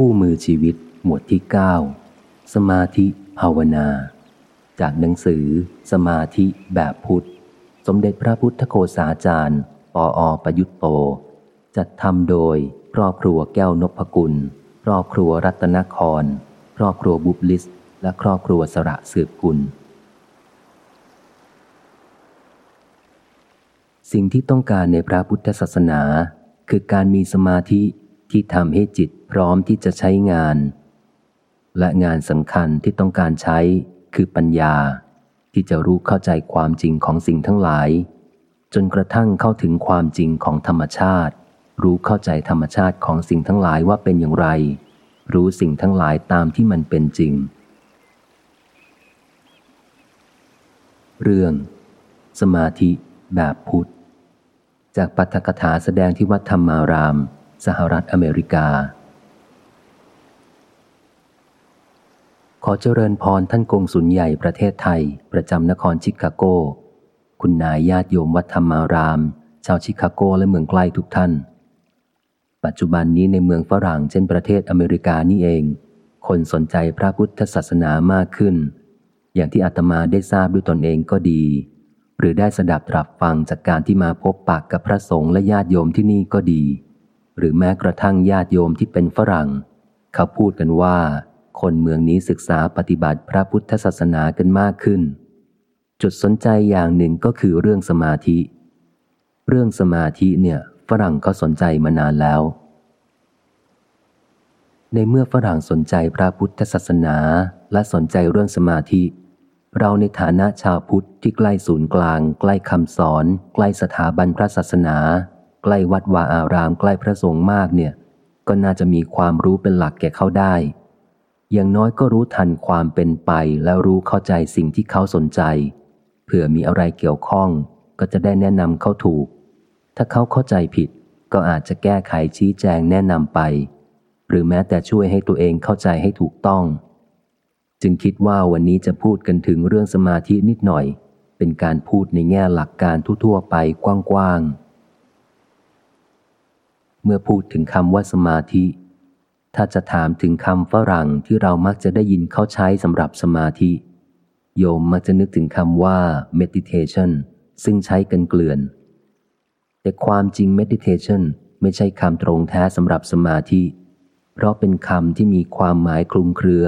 คู่มือชีวิตหมวดที่ 9 สมาธิภาวนา จากหนังสือ สมาธิแบบพุทธ สมเด็จพระพุทธโฆษาจารย์ปออประยุตโต จัดทำโดยครอบครัวแก้วนพกุล ครอบครัวรัตนคร ครอบครัวบุบลิส และครอบครัวสระสืบกุล สิ่งที่ต้องการในพระพุทธศาสนา คือการมีสมาธิ ที่ทำให้จิตพร้อมที่จะใช้งาน และงานสำคัญที่ต้องการใช้คือปัญญา ที่จะรู้เข้าใจความจริงของสิ่งทั้งหลาย จนกระทั่งเข้าถึงความจริงของธรรมชาติ รู้เข้าใจธรรมชาติของสิ่งทั้งหลายว่าเป็นอย่างไร รู้สิ่งทั้งหลายตามที่มันเป็นจริง เรื่อง สมาธิแบบพุทธ จากปัทกถาแสดงที่วัดธรรมาราม สหรัฐอเมริกา ขอเจริญพรท่านกงสุลใหญ่ประเทศไทย ประจำนครชิคาโก คุณนายญาติโยมวัดธรรมาราม ชาวชิคาโกและเมืองใกล้ทุกท่าน ปัจจุบันนี้ในเมืองฝรั่งเช่นประเทศอเมริกานี่เอง คนสนใจพระพุทธศาสนามากขึ้น อย่างที่อาตมาได้ทราบด้วยตนเองก็ดีหรือได้สดับตรับฟังจากการที่มาพบปากกับพระสงฆ์และญาติโยมที่นี่ก็ดี หรือแม้กระทั่งญาติโยมที่เป็นฝรั่ง เขาพูดกันว่า คนเมืองนี้ศึกษาปฏิบัติพระพุทธศาสนากันมากขึ้น จุดสนใจอย่างหนึ่งก็คือเรื่องสมาธิ เรื่องสมาธิเนี่ยฝรั่งก็สนใจมานานแล้ว ในเมื่อฝรั่งสนใจพระพุทธศาสนาและสนใจเรื่องสมาธิ เราในฐานะชาวพุทธที่ใกล้ศูนย์กลาง ใกล้คำสอน ใกล้สถาบันพระศาสนา ใกล้วัดวาอารามใกล้พระสงฆ์มากเนี่ย ก็น่าจะมีความรู้เป็นหลักแก่เขาได้ อย่างน้อยก็รู้ทันความเป็นไปแล้วรู้เข้าใจสิ่งที่เขาสนใจ เผื่อมีอะไรเกี่ยวข้อง ก็จะได้แนะนำเขาถูก ถ้าเขาเข้าใจผิด ก็อาจจะแก้ไขชี้แจงแนะนำไป หรือแม้แต่ช่วยให้ตัวเองเข้าใจให้ถูกต้อง จึงคิดว่าวันนี้จะพูดกันถึงเรื่องสมาธินิดหน่อย เป็นการพูดในแง่หลักการทั่วๆไปกว้างๆ เมื่อพูดถึงคำว่าสมาธิ ถ้าจะถามถึงคำฝรั่งที่เรามักจะได้ยินเขาใช้สำหรับสมาธิ โยมมักจะนึกถึงคำว่า meditation ซึ่งใช้กันเกลื่อน แต่ความจริง meditation ไม่ใช่คำตรงแท้สำหรับสมาธิ เพราะเป็นคำที่มีความหมายคลุมเครือ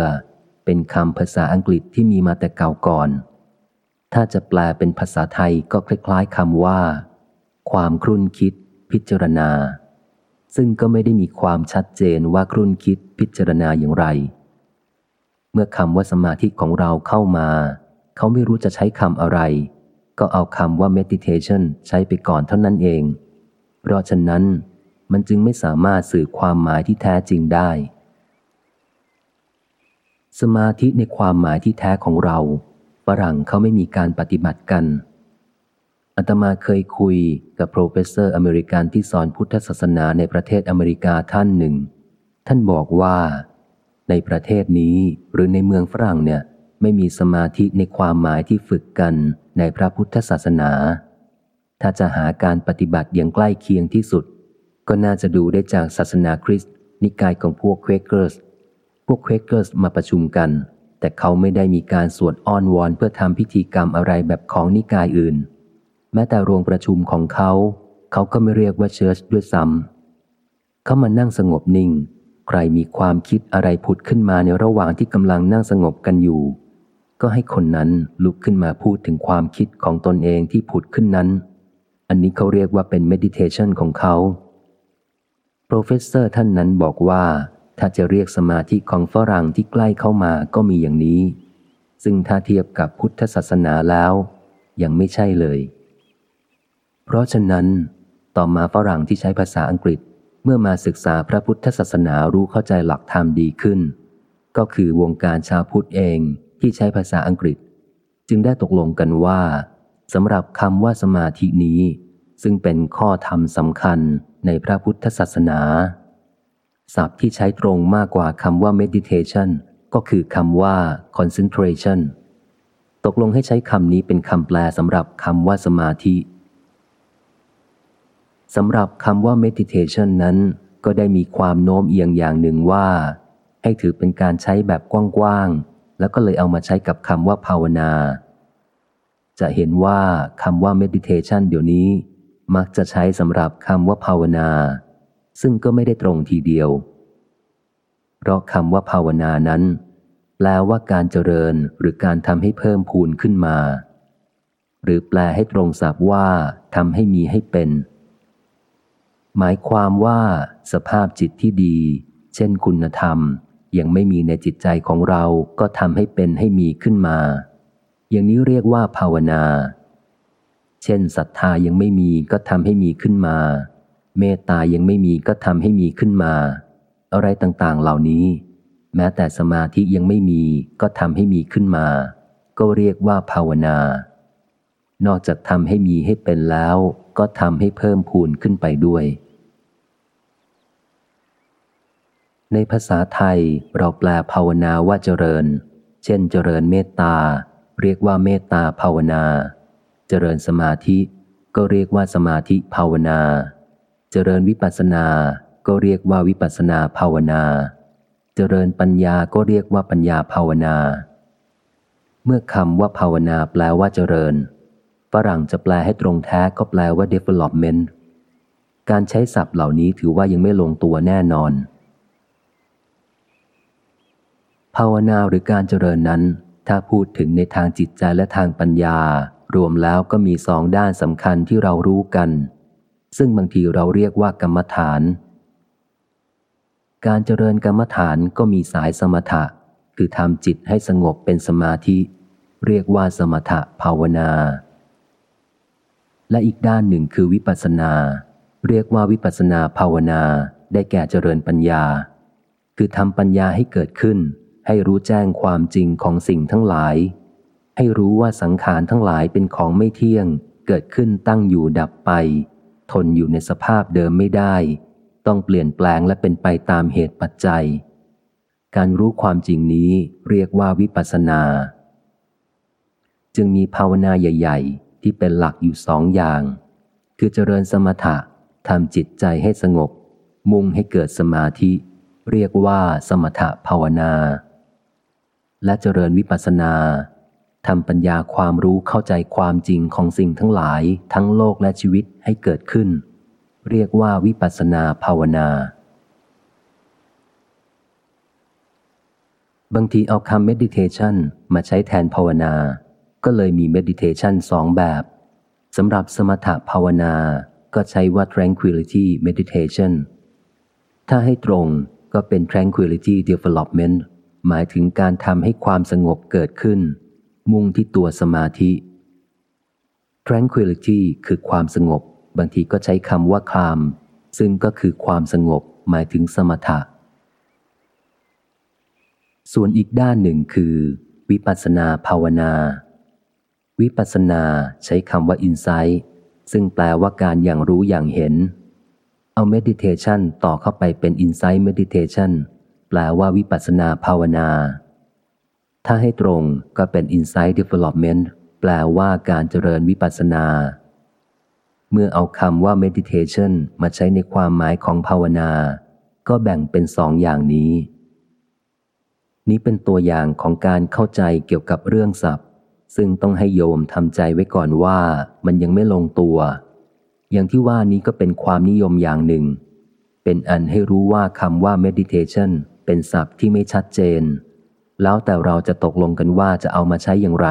เป็นคำภาษาอังกฤษที่มีมาแต่เก่าก่อน ถ้าจะแปลเป็นภาษาไทยก็คล้ายๆคำว่า ความครุ่นคิด พิจารณา ซึ่งก็ไม่ได้มีความชัดเจนว่าครุ่นคิดพิจารณาอย่างไร เมื่อคำว่าสมาธิของเราเข้ามา เขาไม่รู้จะใช้คำอะไร ก็เอาคำว่า meditation ใช้ไปก่อนเท่านั้นเอง เพราะฉะนั้นมันจึงไม่สามารถสื่อความหมายที่แท้จริงได้ สมาธิในความหมายที่แท้ของเราฝรั่งเขาไม่มีการปฏิบัติกัน อาตมาเคยคุยกับ professor อเมริกันที่สอนพุทธศาสนาในประเทศอเมริกาท่านหนึ่ง ท่านบอกว่า ในประเทศนี้หรือในเมืองฝรั่งเนี่ยไม่มีสมาธิในความหมายที่ฝึกกันในพระพุทธศาสนา ถ้าจะหาการปฏิบัติอย่างใกล้เคียงที่สุด ก็น่าจะดูได้จากศาสนาคริสต์นิกายของพวก Quakers พวก Quakers มาประชุมกัน แต่เขาไม่ได้มีการสวดอ้อนวอนเพื่อทำพิธีกรรมอะไรแบบของนิกายอื่น แม้แต่โรงประชุมของเขา เขาก็ไม่เรียกว่า church ด้วยซ้ำเขามานั่งสงบนิ่ง ใครมีความคิดอะไรผุดขึ้นมาในระหว่างที่กำลังนั่งสงบกันอยู่ ก็ให้คนนั้นลุกขึ้นมาพูดถึงความคิดของตนเองที่ผุดขึ้นนั้น อันนี้เขาเรียกว่าเป็น meditation ของเขา professor ท่านนั้นบอกว่า ถ้าจะเรียกสมาธิของฝรั่งที่ใกล้เข้ามาก็มีอย่างนี้ ซึ่งถ้าเทียบกับพุทธศาสนาแล้ว ยังไม่ใช่เลย เพราะฉะนั้น ต่อมาฝรั่งที่ใช้ภาษาอังกฤษเมื่อมาศึกษาพระพุทธศาสนารู้เข้าใจหลักธรรมดีขึ้น ก็คือวงการชาวพุทธเองที่ใช้ภาษาอังกฤษ จึงได้ตกลงกันว่าสำหรับคำว่าสมาธินี้ ซึ่งเป็นข้อธรรมสำคัญในพระพุทธศาสนาศัพท์ที่ใช้ตรงมากกว่าคำว่า meditation ก็คือคำว่า concentration ตกลงให้ใช้คำนี้เป็นคำแปลสำหรับคำว่าสมาธิ สำหรับคำว่า meditation นั้น ก็ได้มีความโน้มเอียงอย่างหนึ่งว่า ให้ถือเป็นการใช้แบบกว้างๆ แล้วก็เลยเอามาใช้กับคำว่าภาวนา จะเห็นว่าคำว่า meditation เดี๋ยวนี้ มักจะใช้สำหรับคำว่าภาวนา ซึ่งก็ไม่ได้ตรงทีเดียว เพราะคำว่าภาวนานั้น แปลว่าการเจริญหรือการทำให้เพิ่มพูนขึ้นมา หรือแปลให้ตรงศัพท์ว่าทำให้มีให้เป็น หมายความว่าสภาพจิตที่ดี เช่นคุณธรรม ยังไม่มีในจิตใจของเราก็ทำให้เป็นให้มีขึ้นมา อย่างนี้เรียกว่าภาวนา เช่นศรัทธายังไม่มีก็ทำให้มีขึ้นมา เมตตายังไม่มีก็ทำให้มีขึ้นมา อะไรต่างๆเหล่านี้ แม้แต่สมาธิยังไม่มีก็ทำให้มีขึ้นมา ก็เรียกว่าภาวนานอกจากทำให้มีให้เป็นแล้ว ก็ทำให้เพิ่มพูนขึ้นไปด้วย ในภาษาไทยเราแปลภาวนาว่าเจริญ เช่นเจริญเมตตา เรียกว่าเมตตาภาวนา เจริญสมาธิก็เรียกว่าสมาธิภาวนา เจริญวิปัสสนา ก็เรียกว่าวิปัสสนาภาวนา เจริญปัญญาก็เรียกว่าปัญญาภาวนา เมื่อคำว่าภาวนาแปลว่าเจริญ ฝรั่งจะแปลให้ตรงแท้ก็แปลว่า development การใช้ศัพท์เหล่านี้ถือว่ายังไม่ลงตัวแน่นอน ภาวนาหรือการเจริญนั้น ถ้าพูดถึงในทางจิตใจและทางปัญญา รวมแล้วก็มีสองด้านสำคัญที่เรารู้กัน ซึ่งบางทีเราเรียกว่ากรรมฐาน การเจริญกรรมฐานก็มีสายสมถะ คือทำจิตให้สงบเป็นสมาธิ เรียกว่าสมถะภาวนา และอีกด้านหนึ่งคือวิปัสนา เรียกว่าวิปัสนาภาวนา ได้แก่เจริญปัญญา คือทำปัญญาให้เกิดขึ้น ให้รู้แจ้งความจริงของสิ่งทั้งหลาย ให้รู้ว่าสังขารทั้งหลายเป็นของไม่เที่ยง เกิดขึ้นตั้งอยู่ดับไป ทนอยู่ในสภาพเดิมไม่ได้ ต้องเปลี่ยนแปลงและเป็นไปตามเหตุปัจจัย การรู้ความจริงนี้เรียกว่าวิปัสนา จึงมีภาวนาใหญ่ ที่เป็นหลักอยู่สองอย่าง คือเจริญสมถะทำจิตใจให้สงบ มุ่งให้เกิดสมาธิ เรียกว่าสมถะภาวนา และเจริญวิปัสสนาทำปัญญาความรู้เข้าใจความจริงของสิ่งทั้งหลายทั้งโลกและชีวิตให้เกิดขึ้น เรียกว่าวิปัสสนาภาวนา บางทีเอาคำ meditation มาใช้แทนภาวนา ก็เลยมี meditation สองแบบสำหรับสมถภาวนาก็ใช้ว่า tranquility meditation ถ้าให้ตรงก็เป็น tranquility development หมายถึงการทำให้ความสงบเกิดขึ้น มุ่งที่ตัวสมาธิ tranquility คือความสงบ บางทีก็ใช้คำว่าคาม ซึ่งก็คือความสงบ หมายถึงสมถะ ส่วนอีกด้านหนึ่งคือ วิปัสสนาภาวนา วิปัสสนาใช้คำว่า insight ซึ่งแปลว่าการอย่างรู้อย่างเห็น เอา meditation ต่อเข้าไปเป็น insight meditation แปลว่าวิปัสสนาภาวนา ถ้าให้ตรงก็เป็น insight development แปลว่าการเจริญวิปัสสนา เมื่อเอาคำว่า meditation มาใช้ในความหมายของภาวนา ก็แบ่งเป็นสองอย่างนี้ นี้เป็นตัวอย่างของการเข้าใจเกี่ยวกับเรื่องศัพท์ ซึ่งต้องให้โยมทำใจไว้ก่อนว่ามันยังไม่ลงตัว อย่างที่ว่านี้ก็เป็นความนิยมอย่างหนึ่ง เป็นอันให้รู้ว่าคำว่า meditation เป็นศัพท์ที่ไม่ชัดเจน แล้วแต่เราจะตกลงกันว่าจะเอามาใช้อย่างไร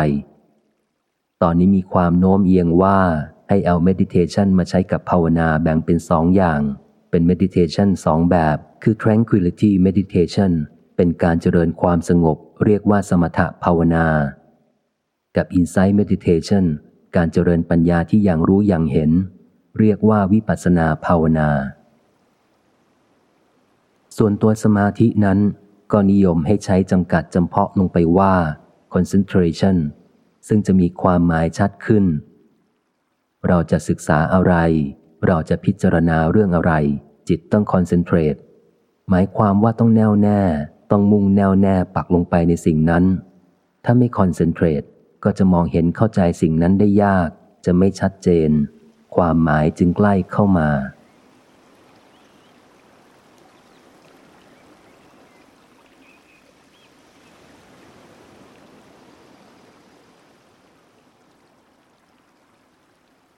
ตอนนี้มีความโน้มเอียงว่าให้เอา meditation มาใช้กับภาวนาแบ่งเป็นสองอย่าง เป็น meditation สองแบบ คือ tranquility meditation เป็นการเจริญความสงบ เรียกว่าสมถภาวนา กับ Insight Meditation การเจริญปัญญาที่อย่างรู้อย่างเห็น เรียกว่าวิปัสนาภาวนา ส่วนตัวสมาธินั้นก็นิยมให้ใช้จำกัดจำเพาะลงไปว่า concentration ซึ่งจะมีความหมายชัดขึ้น เราจะศึกษาอะไร เราจะพิจารณาเรื่องอะไร จิตต้อง concentrate หมายความว่าต้องแน่วแน่ ต้องมุ่งแน่วแน่ปักลงไปในสิ่งนั้น ถ้าไม่ concentrate ก็จะมองเห็นเข้าใจสิ่งนั้นได้ยาก จะไม่ชัดเจน ความหมายจึงใกล้เข้ามา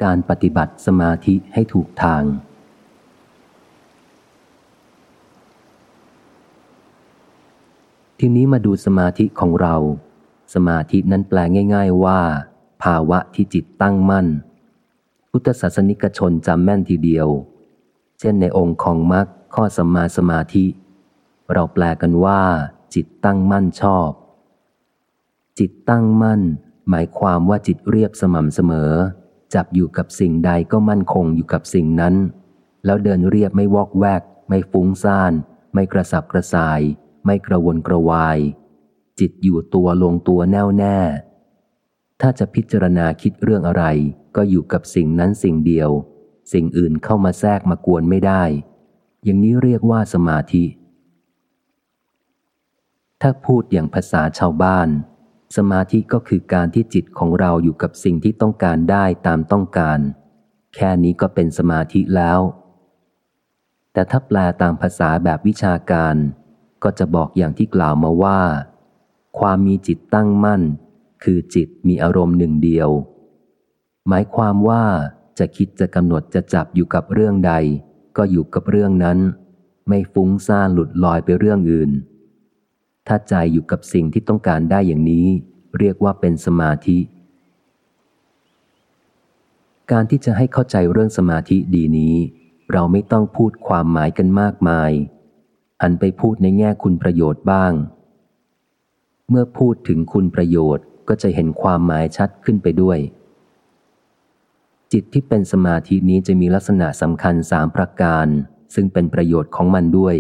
การปฏิบัติสมาธิให้ถูกทางทีนี้มาดูสมาธิของเรา สมาธินั้นแปลง่าย ๆว่า ภาวะที่จิตตั้งมั่น พุทธศาสนิกชนจำแม่นทีเดียว เช่นในองค์ของมรรคข้อสัมมาสมาธิ เราแปลกันว่า จิตตั้งมั่นชอบ จิตตั้งมั่น หมายความว่าจิตเรียบสม่ำเสมอ จับอยู่กับสิ่งใดก็มั่นคงอยู่กับสิ่งนั้น แล้วเดินเรียบไม่วอกแวก ไม่ฟุ้งซ่าน ไม่กระสับกระส่าย ไม่กระวนกระวาย จิตอยู่ตัวลงตัวแน่วแน่ ถ้าจะพิจารณาคิดเรื่องอะไร ก็อยู่กับสิ่งนั้นสิ่งเดียว สิ่งอื่นเข้ามาแทรกมากวนไม่ได้ อย่างนี้เรียกว่าสมาธิ ถ้าพูดอย่างภาษาชาวบ้าน สมาธิก็คือการที่จิตของเราอยู่กับสิ่งที่ต้องการได้ตามต้องการ แค่นี้ก็เป็นสมาธิแล้ว แต่ถ้าแปลตามภาษาแบบวิชาการก็จะบอกอย่างที่กล่าวมาว่า ความมีจิตตั้งมั่น คือจิตมีอารมณ์หนึ่งเดียว หมายความว่าจะคิดจะกำหนดจะจับอยู่กับเรื่องใด ก็อยู่กับเรื่องนั้น ไม่ฟุ้งซ่านหลุดลอยไปเรื่องอื่น ถ้าใจอยู่กับสิ่งที่ต้องการได้อย่างนี้ เรียกว่าเป็นสมาธิ การที่จะให้เข้าใจเรื่องสมาธิดีนี้ เราไม่ต้องพูดความหมายกันมากมาย อันไปพูดในแง่คุณประโยชน์บ้าง เมื่อพูดถึงคุณประโยชน์ก็จะเห็นความหมายชัดขึ้นไปด้วย จิตที่เป็นสมาธินี้จะมีลักษณะสำคัญสามประการ ซึ่งเป็นประโยชน์ของมันด้วย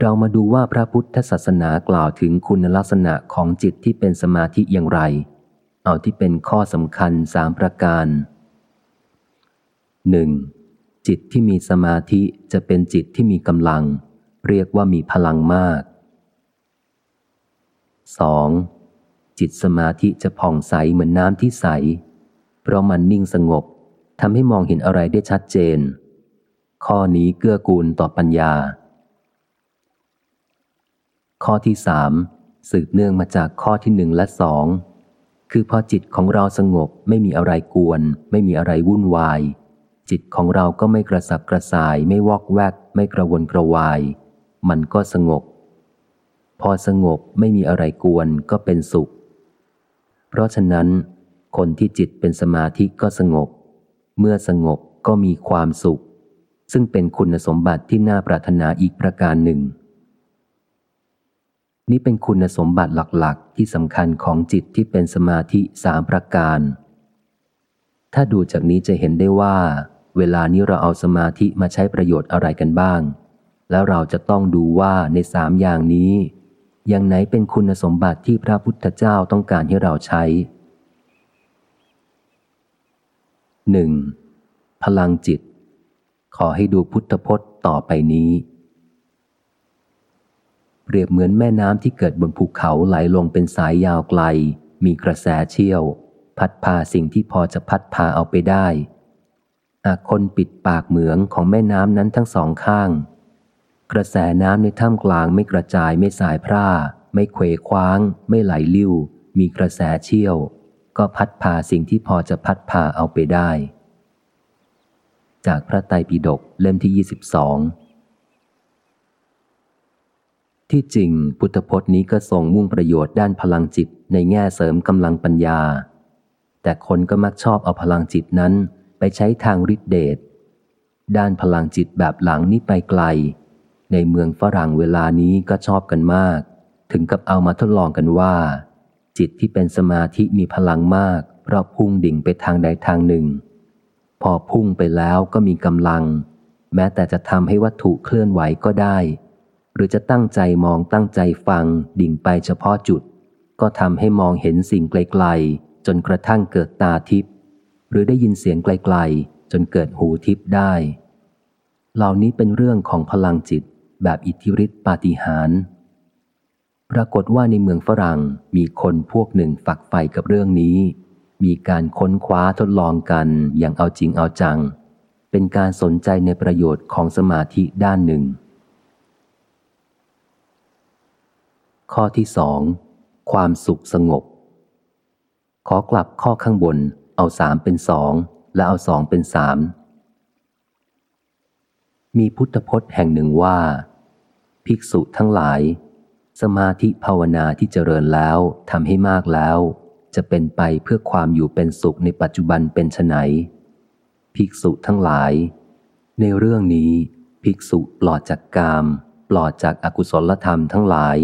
เรามาดูว่าพระพุทธศาสนากล่าวถึงคุณลักษณะของจิตที่เป็นสมาธิอย่างไร เอาที่เป็นข้อสำคัญสามประการหนึ่งจิตที่มีสมาธิจะเป็นจิตที่มีกำลัง เรียกว่ามีพลังมาก 2. จิตสมาธิจะผ่องใสเหมือนน้ำที่ใส เพราะมันนิ่งสงบทำให้มองเห็นอะไรได้ชัดเจน ข้อนี้เกื้อกูลต่อปัญญา ข้อที่สามสืบเนื่องมาจากข้อที่หนึ่งและสองคือพอจิตของเราสงบไม่มีอะไรกวน ไม่มีอะไรวุ่นวาย จิตของเราก็ไม่กระสับกระส่าย ไม่วอกแวก ไม่กระวนกระวาย มันก็สงบ พอสงบไม่มีอะไรกวนก็เป็นสุข เพราะฉะนั้น คนที่จิตเป็นสมาธิก็สงบ เมื่อสงบก็มีความสุข ซึ่งเป็นคุณสมบัติที่น่าปรารถนาอีกประการหนึ่ง นี่เป็นคุณสมบัติหลักๆ ที่สำคัญของจิตที่เป็นสมาธิสามประการ ถ้าดูจากนี้จะเห็นได้ว่า เวลานี้เราเอาสมาธิมาใช้ประโยชน์อะไรกันบ้าง แล้วเราจะต้องดูว่าในสามอย่างนี้ อย่างไหนเป็นคุณสมบัติที่พระพุทธเจ้าต้องการให้เราใช้หนึ่งพลังจิต ขอให้ดูพุทธพจน์ต่อไปนี้ เปรียบเหมือนแม่น้ำที่เกิดบนภูเขาไหลลงเป็นสายยาวไกล มีกระแสเชี่ยว พัดพาสิ่งที่พอจะพัดพาเอาไปได้หากคนปิดปากเหมืองของแม่น้ำนั้นทั้งสองข้าง กระแสน้ำในถ้ำกลางไม่กระจายไม่สายพร่า ไม่เขวคว้าง ไม่ไหลลิ้วมีกระแสเชี่ยว ก็พัดพาสิ่งที่พอจะพัดพาเอาไปได้ จากพระไตรปิฎกเล่มที่ 22 ที่จริงพุทธพจน์นี้ก็ทรงมุ่งประโยชน์ด้านพลังจิตในแง่เสริมกำลังปัญญา แต่คนก็มักชอบเอาพลังจิตนั้นไปใช้ทางฤทธิเดชด้านพลังจิตแบบหลังนี้ไปไกล ในเมืองฝรั่งเวลานี้ก็ชอบกันมาก ถึงกับเอามาทดลองกันว่า จิตที่เป็นสมาธิมีพลังมากเพราะพุ่งดิ่งไปทางใดทางหนึ่ง พอพุ่งไปแล้วก็มีกำลัง แม้แต่จะทำให้วัตถุเคลื่อนไหวก็ได้ หรือจะตั้งใจมองตั้งใจฟังดิ่งไปเฉพาะจุด ก็ทำให้มองเห็นสิ่งไกลๆ จนกระทั่งเกิดตาทิพย์หรือได้ยินเสียงไกลๆ จนเกิดหูทิพย์ได้ เหล่านี้เป็นเรื่องของพลังจิต แบบอิทธิฤทธิปาฏิหาริย์ปรากฏว่าในเมืองฝรั่งมีคนพวกหนึ่งฝักใฝ่กับเรื่องนี้ มีการค้นคว้าทดลองกันอย่างเอาจริงเอาจัง เป็นการสนใจในประโยชน์ของสมาธิด้านหนึ่ง ข้อที่สองความสุขสงบ ขอกลับข้อข้างบนเอาสามเป็นสองแล้วเอาสองเป็นสาม มีพุทธพจน์แห่งหนึ่งว่า ภิกษุทั้งหลาย สมาธิภาวนาที่เจริญแล้วทำให้มากแล้ว จะเป็นไปเพื่อความอยู่เป็นสุขในปัจจุบันเป็นไนภิกษุทั้งหลาย ในเรื่องนี้ ภิกษุปลอดจากกาม ปลอดจากอากุศลธรรมทั้งหลาย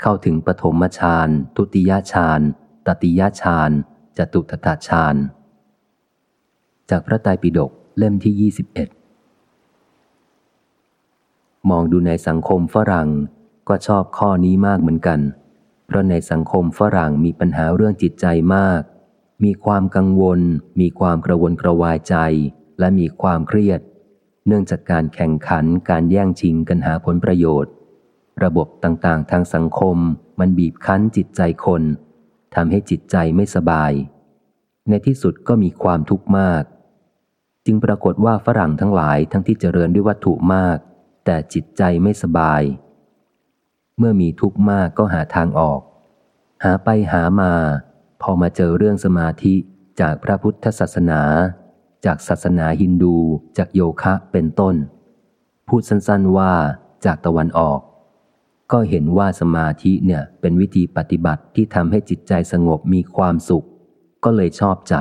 เข้าถึงปฐมฌานทุติยฌานตติยฌานจตุตถาฌานจากพระไตรปิฎกเล่มที่ 21 มองดูในสังคมฝรั่งก็ชอบข้อนี้มากเหมือนกัน เพราะในสังคมฝรั่งมีปัญหาเรื่องจิตใจมาก มีความกังวล มีความกระวนกระวายใจ และมีความเครียด เนื่องจากการแข่งขันการแย่งชิงกันหาผลประโยชน์ ระบบต่างๆ ทางสังคมมันบีบคั้นจิตใจคนทำให้จิตใจไม่สบาย ในที่สุดก็มีความทุกข์มาก จึงปรากฏว่าฝรั่งทั้งหลายทั้งที่เจริญด้วยวัตถุมาก แต่จิตใจไม่สบาย เมื่อมีทุกข์มากก็หาทางออก หาไปหามา พอมาเจอเรื่องสมาธิจากพระพุทธศาสนา จากศาสนาฮินดู จากโยคะเป็นต้น พูดสั้นๆว่าจากตะวันออก ก็เห็นว่าสมาธิเนี่ยเป็นวิธีปฏิบัติที่ทำให้จิตใจสงบมีความสุข ก็เลยชอบใจ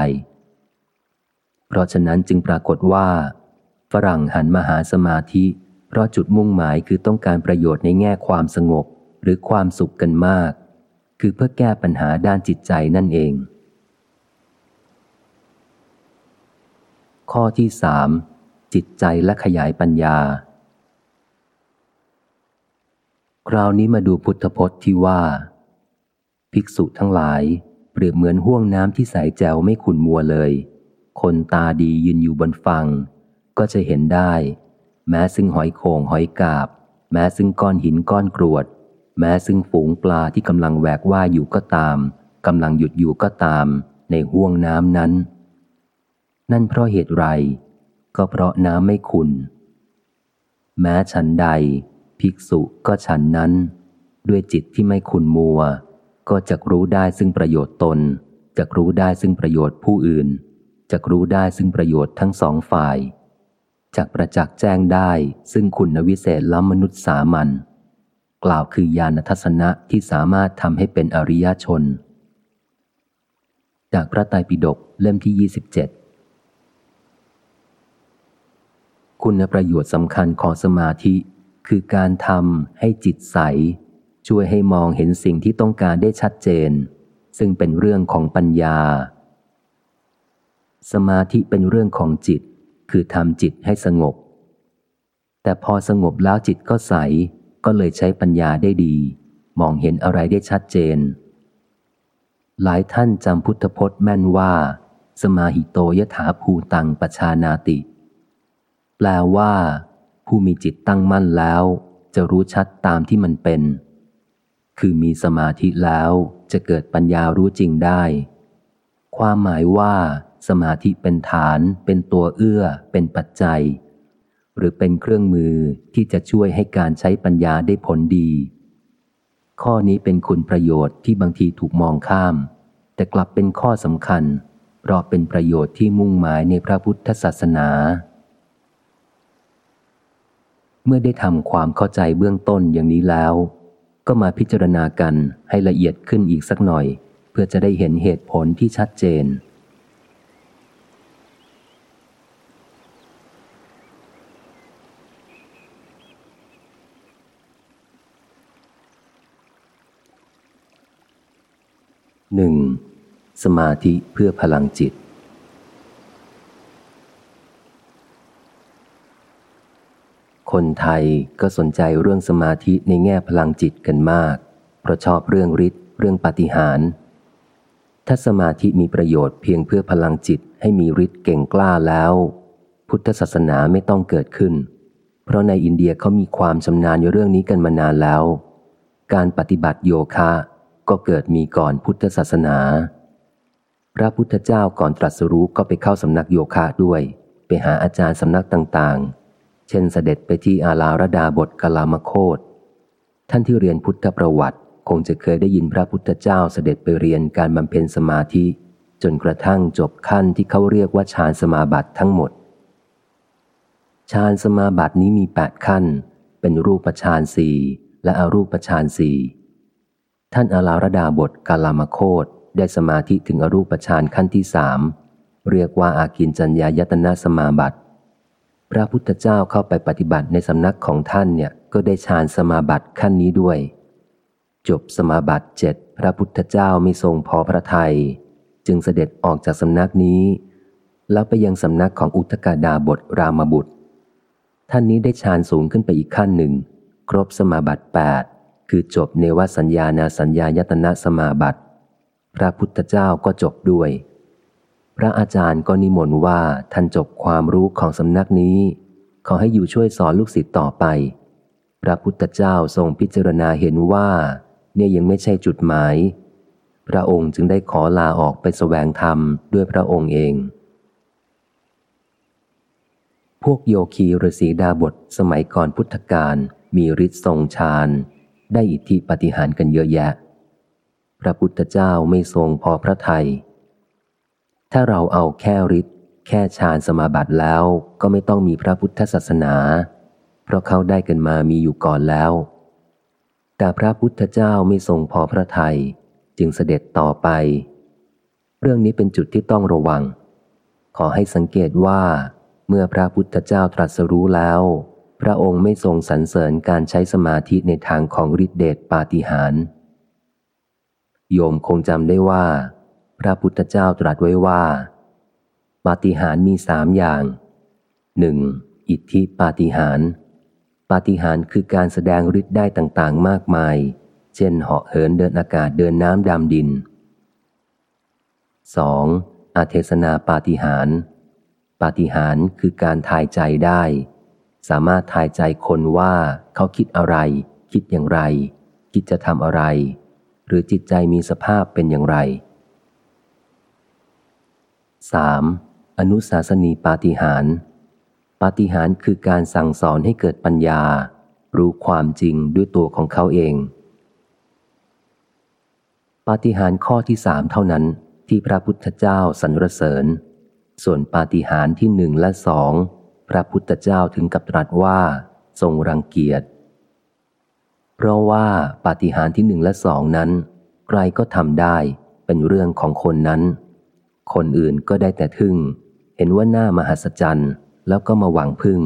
เพราะฉะนั้นจึงปรากฏว่า ฝรั่งหันมาหาสมาธิ เพราะจุดมุ่งหมายคือต้องการประโยชน์ในแง่ความสงบหรือความสุขกันมาก คือเพื่อแก้ปัญหาด้านจิตใจนั่นเอง ข้อที่สามจิตใจและขยายปัญญา คราวนี้มาดูพุทธพจน์ที่ว่า ภิกษุทั้งหลาย เปรียบเหมือนห่วงน้ำที่ใสแจวไม่ขุนมัวเลย คนตาดียืนอยู่บนฝั่งก็จะเห็นได้ แม้ซึ่งหอยโขงหอยกาบ แม้ซึ่งก้อนหินก้อนกรวด แม้ซึ่งฝูงปลาที่กำลังแหวกว่ายอยู่ก็ตามกำลังหยุดอยู่ก็ตามในห่วงน้ำนั้น นั่นเพราะเหตุไร ก็เพราะน้ำไม่ขุนแม้ฉันใด ภิกษุก็ฉันนั้น ด้วยจิตที่ไม่ขุนมัว ก็จะรู้ได้ซึ่งประโยชน์ตนจะรู้ได้ซึ่งประโยชน์ผู้อื่นจะรู้ได้ซึ่งประโยชน์ทั้งสองฝ่าย จากประจักษ์แจ้งได้ซึ่งคุณวิเศษล้ำมนุษย์สามัญกล่าวคือญาณทัศนะที่สามารถทำให้เป็นอริยชน จากพระไตรปิฎกเล่มที่ 27 คุณประโยชน์สำคัญของสมาธิ คือการทำให้จิตใส ช่วยให้มองเห็นสิ่งที่ต้องการได้ชัดเจน ซึ่งเป็นเรื่องของปัญญา สมาธิเป็นเรื่องของจิต คือทำจิตให้สงบ แต่พอสงบแล้วจิตก็ใส ก็เลยใช้ปัญญาได้ดี มองเห็นอะไรได้ชัดเจน หลายท่านจำพุทธพจน์แม่นว่า สมาหิโตยถาภูตังปชานาติ แปลว่า ผู้มีจิตตั้งมั่นแล้ว จะรู้ชัดตามที่มันเป็น คือมีสมาธิแล้วจะเกิดปัญญารู้จริงได้ ความหมายว่า สมาธิเป็นฐาน เป็นตัวเอื้อ เป็นปัจจัย หรือเป็นเครื่องมือที่จะช่วยให้การใช้ปัญญาได้ผลดี ข้อนี้เป็นคุณประโยชน์ที่บางทีถูกมองข้าม แต่กลับเป็นข้อสำคัญ เพราะเป็นประโยชน์ที่มุ่งหมายในพระพุทธศาสนา เมื่อได้ทำความเข้าใจเบื้องต้นอย่างนี้แล้ว ก็มาพิจารณากันให้ละเอียดขึ้นอีกสักหน่อย เพื่อจะได้เห็นเหตุผลที่ชัดเจน หนึ่งสมาธิเพื่อพลังจิต คนไทยก็สนใจเรื่องสมาธิในแง่พลังจิตกันมาก เพราะชอบเรื่องฤทธิ์เรื่องปฏิหารถ้าสมาธิมีประโยชน์เพียงเพื่อพลังจิตให้มีฤทธิ์เก่งกล้าแล้ว พุทธศาสนาไม่ต้องเกิดขึ้น เพราะในอินเดียเขามีความชำนาญในเรื่องนี้กันมานานแล้ว การปฏิบัติโยคะ ก็เกิดมีก่อนพุทธศาสนา พระพุทธเจ้าก่อนตรัสรู้ก็ไปเข้าสำนักโยคะด้วย ไปหาอาจารย์สำนักต่างๆ เช่นเสด็จไปที่อาลาระดาบทกลามโคตท่านที่เรียนพุทธประวัติ คงจะเคยได้ยินพระพุทธเจ้าเสด็จไปเรียนการบำเพ็ญสมาธิ จนกระทั่งจบขั้นที่เขาเรียกว่าฌานสมาบัติทั้งหมดฌานสมาบัตินี้มีแปดขั้น เป็นรูปฌานสี่และอรูปฌานสี่ ท่านอาลาระดาบทกาลามโคตได้สมาธิถึงอรูปฌานขั้นที่สามเรียกว่าอากินจัญญายตนะสมาบัติ พระพุทธเจ้าเข้าไปปฏิบัติในสำนักของท่านเนี่ยก็ได้ฌานสมาบัติขั้นนี้ด้วย จบสมาบัติเจ็ดพระพุทธเจ้าไม่ทรงพอพระทยัยจึงเสด็จออกจากสำนักนี้ แล้วไปยังสำนักของอุทกาดาบทรามบุตร ท่านนี้ได้ฌานสูงขึ้นไปอีกขั้นหนึ่ง ครบสมาบัติแปด คือจบเนวสัญญานาสัญญายตนะสมาบัติ พระพุทธเจ้าก็จบด้วย พระอาจารย์ก็นิมนต์ว่าท่านจบความรู้ของสำนักนี้ ขอให้อยู่ช่วยสอนลูกศิษย์ต่อไป พระพุทธเจ้าทรงพิจารณาเห็นว่า เนี่ยยังไม่ใช่จุดหมาย พระองค์จึงได้ขอลาออกไปสแสวงธรรมด้วยพระองค์เอง พวกโยคีฤาษีดาบทสมัยก่อนพุทธกาลมีฤทธิ์ทรงฌาน ได้อิทธิปฏิหารกันเยอะแยะ พระพุทธเจ้าไม่ทรงพอพระทยัย ถ้าเราเอาแค่ฤทธิ์แค่ฌานสมาบัติแล้วก็ไม่ต้องมีพระพุทธศาสนา เพราะเขาได้กันมามีอยู่ก่อนแล้ว แต่พระพุทธเจ้าไม่ทรงพอพระทยัยจึงเสด็จต่อไป เรื่องนี้เป็นจุดที่ต้องระวัง ขอให้สังเกตว่า เมื่อพระพุทธเจ้าตรัสรู้แล้ว พระองค์ไม่ทรงสรรเสริญการใช้สมาธิในทางของฤทธิเดชปาฏิหาริย์โยมคงจำได้ว่า พระพุทธเจ้าตรัสไว้ว่า ปาฏิหาริย์มีสามอย่างหนึ่งอิทธิปาฏิหาริย์ปาฏิหาริย์คือการแสดงฤทธิ์ได้ต่างๆ มากมาย เช่นเหาะเหินเดินอากาศเดินน้ำดำดิน 2. อาเทศนาปาฏิหารปาฏิหารคือการทายใจได้ สามารถทายใจคนว่าเขาคิดอะไร คิดอย่างไร คิดจะทำอะไร หรือจิตใจมีสภาพเป็นอย่างไร 3. อนุสาสนีปาฏิหาร ปาฏิหารคือการสั่งสอนให้เกิดปัญญา รู้ความจริงด้วยตัวของเขาเอง ปาฏิหารข้อที่สามเท่านั้นที่พระพุทธเจ้าสรรเสริญ ส่วนปาฏิหารที่หนึ่งและสอง พระพุทธเจ้าถึงกับตรัสว่า ทรงรังเกียจ เพราะว่าปาฏิหาริย์ที่หนึ่งและสองนั้น ใครก็ทำได้เป็นเรื่องของคนนั้น คนอื่นก็ได้แต่ทึ่ง เห็นว่าหน้ามหัศจรรย์แล้วก็มาหวังพึ่ง